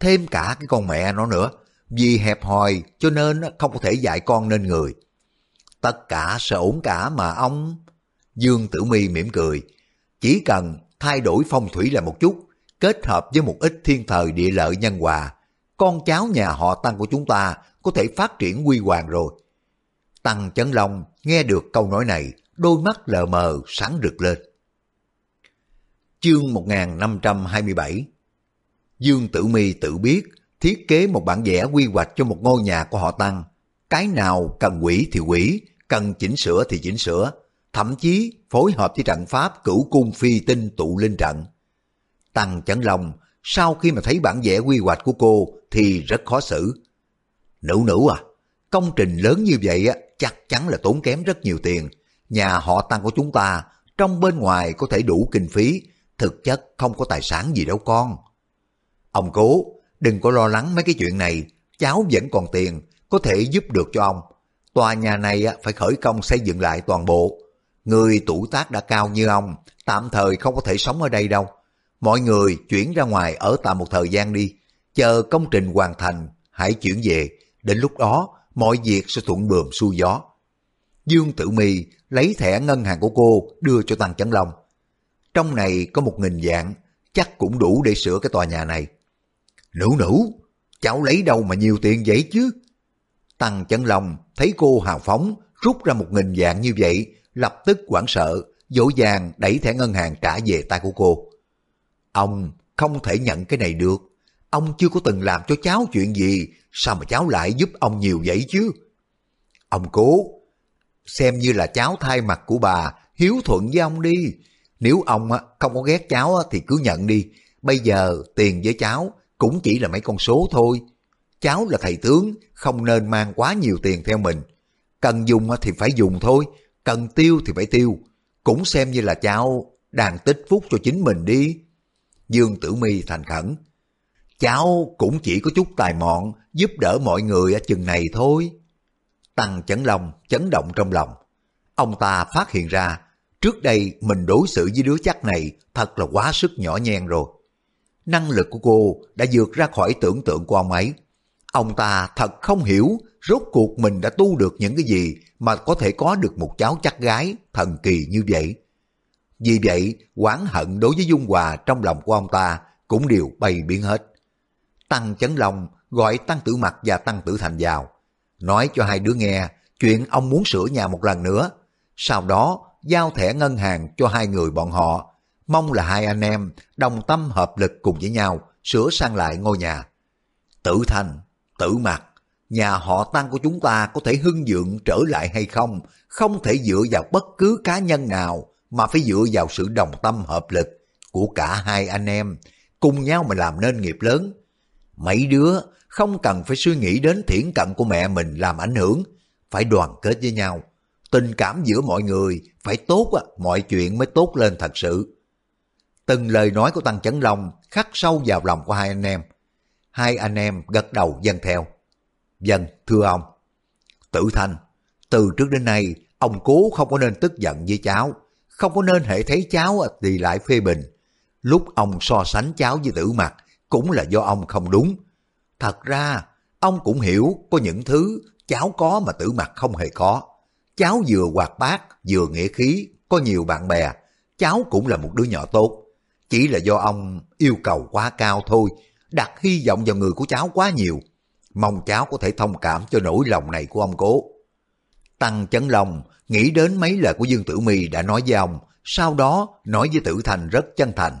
thêm cả cái con mẹ nó nữa, vì hẹp hòi cho nên không có thể dạy con nên người. Tất cả sẽ ổn cả mà ông... Dương Tử Mi mỉm cười, chỉ cần thay đổi phong thủy là một chút, kết hợp với một ít thiên thời địa lợi nhân hòa, con cháu nhà họ Tăng của chúng ta có thể phát triển quy hoàng rồi. Tăng Chấn Long nghe được câu nói này, đôi mắt lờ mờ sáng rực lên. Chương 1527 Dương Tử Mi tự biết thiết kế một bản vẽ quy hoạch cho một ngôi nhà của họ Tăng. Cái nào cần quỷ thì quỷ, cần chỉnh sửa thì chỉnh sửa, thậm chí phối hợp với trận pháp cửu cung phi tinh tụ linh trận. Tăng Chấn Long sau khi mà thấy bản vẽ quy hoạch của cô thì rất khó xử. Nữ nữ à, công trình lớn như vậy á, chắc chắn là tốn kém rất nhiều tiền. Nhà họ Tăng của chúng ta trong bên ngoài có thể đủ kinh phí, thực chất không có tài sản gì đâu con. Ông cố, đừng có lo lắng mấy cái chuyện này, cháu vẫn còn tiền, có thể giúp được cho ông. Tòa nhà này phải khởi công xây dựng lại toàn bộ. Người tuổi tác đã cao như ông, tạm thời không có thể sống ở đây đâu. Mọi người chuyển ra ngoài ở tạm một thời gian đi, chờ công trình hoàn thành, hãy chuyển về, đến lúc đó mọi việc sẽ thuận bườm xuôi gió. Dương Tử Mi lấy thẻ ngân hàng của cô đưa cho Tăng Chấn Long. Trong này có một nghìn dạng, chắc cũng đủ để sửa cái tòa nhà này. Nữ nữ, cháu lấy đâu mà nhiều tiền vậy chứ? Tăng Chấn Long thấy cô hào phóng rút ra một nghìn dạng như vậy, lập tức hoảng sợ, dỗ dàng đẩy thẻ ngân hàng trả về tay của cô. Ông không thể nhận cái này được. Ông chưa có từng làm cho cháu chuyện gì, sao mà cháu lại giúp ông nhiều vậy chứ? Ông cố, xem như là cháu thay mặt của bà, hiếu thuận với ông đi. Nếu ông không có ghét cháu thì cứ nhận đi. Bây giờ tiền với cháu cũng chỉ là mấy con số thôi. Cháu là thầy tướng, không nên mang quá nhiều tiền theo mình. Cần dùng thì phải dùng thôi, cần tiêu thì phải tiêu. Cũng xem như là cháu đang tích phúc cho chính mình đi. Dương Tử Mi thành khẩn. Cháu cũng chỉ có chút tài mọn giúp đỡ mọi người ở chừng này thôi. Tăng chấn lòng, chấn động trong lòng. Ông ta phát hiện ra, trước đây mình đối xử với đứa chắc này thật là quá sức nhỏ nhen rồi. Năng lực của cô đã vượt ra khỏi tưởng tượng của ông ấy. Ông ta thật không hiểu rốt cuộc mình đã tu được những cái gì mà có thể có được một cháu chắc gái thần kỳ như vậy. Vì vậy, oán hận đối với Dung Hòa trong lòng của ông ta cũng đều bay biến hết. Tăng Chấn Long gọi Tăng Tử Mặt và Tăng Tử Thành vào, nói cho hai đứa nghe chuyện ông muốn sửa nhà một lần nữa. Sau đó, giao thẻ ngân hàng cho hai người bọn họ, mong là hai anh em đồng tâm hợp lực cùng với nhau sửa sang lại ngôi nhà. Tử Thành, Tử Mặt, nhà họ Tăng của chúng ta có thể hưng dượng trở lại hay không, không thể dựa vào bất cứ cá nhân nào, mà phải dựa vào sự đồng tâm hợp lực của cả hai anh em, cùng nhau mà làm nên nghiệp lớn. Mấy đứa không cần phải suy nghĩ đến thiển cận của mẹ mình làm ảnh hưởng, phải đoàn kết với nhau. Tình cảm giữa mọi người phải tốt, mọi chuyện mới tốt lên thật sự. Từng lời nói của Tăng Chấn Long khắc sâu vào lòng của hai anh em. Hai anh em gật đầu dân theo. Dân, thưa ông. Tử Thanh, từ trước đến nay, ông cố không có nên tức giận với cháu không có nên hệ thấy cháu thì lại phê bình. Lúc ông so sánh cháu với tử mặt cũng là do ông không đúng. Thật ra, ông cũng hiểu có những thứ cháu có mà tử mặt không hề có. Cháu vừa hoạt bát, vừa nghĩa khí, có nhiều bạn bè. Cháu cũng là một đứa nhỏ tốt. Chỉ là do ông yêu cầu quá cao thôi, đặt hy vọng vào người của cháu quá nhiều. Mong cháu có thể thông cảm cho nỗi lòng này của ông cố. Tăng chấn lòng nghĩ đến mấy lời của Dương Tử My đã nói với ông, sau đó nói với Tử Thành rất chân thành.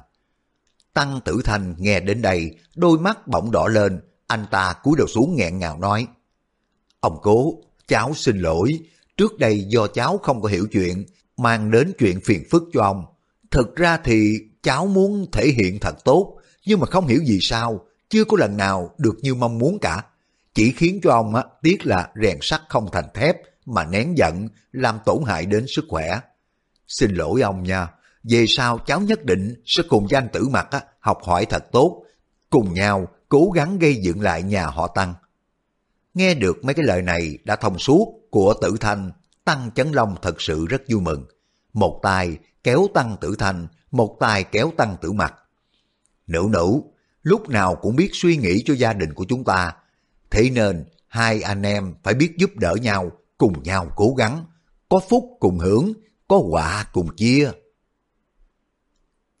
Tăng Tử Thành nghe đến đây, đôi mắt bỗng đỏ lên, anh ta cúi đầu xuống nghẹn ngào nói. Ông cố, cháu xin lỗi, trước đây do cháu không có hiểu chuyện, mang đến chuyện phiền phức cho ông. Thực ra thì cháu muốn thể hiện thật tốt, nhưng mà không hiểu vì sao, chưa có lần nào được như mong muốn cả. Chỉ khiến cho ông á, tiếc là rèn sắt không thành thép, mà nén giận làm tổn hại đến sức khỏe. Xin lỗi ông nha, về sau cháu nhất định sẽ cùng với anh tử mặt á, học hỏi thật tốt, cùng nhau cố gắng gây dựng lại nhà họ Tăng. Nghe được mấy cái lời này đã thông suốt của tử thanh, Tăng Chấn Long thật sự rất vui mừng. Một tay kéo Tăng Tử Thanh, một tay kéo Tăng Tử Mặt. Nữ nữ, lúc nào cũng biết suy nghĩ cho gia đình của chúng ta. Thế nên, hai anh em phải biết giúp đỡ nhau, cùng nhau cố gắng, có phúc cùng hưởng, có quả cùng chia.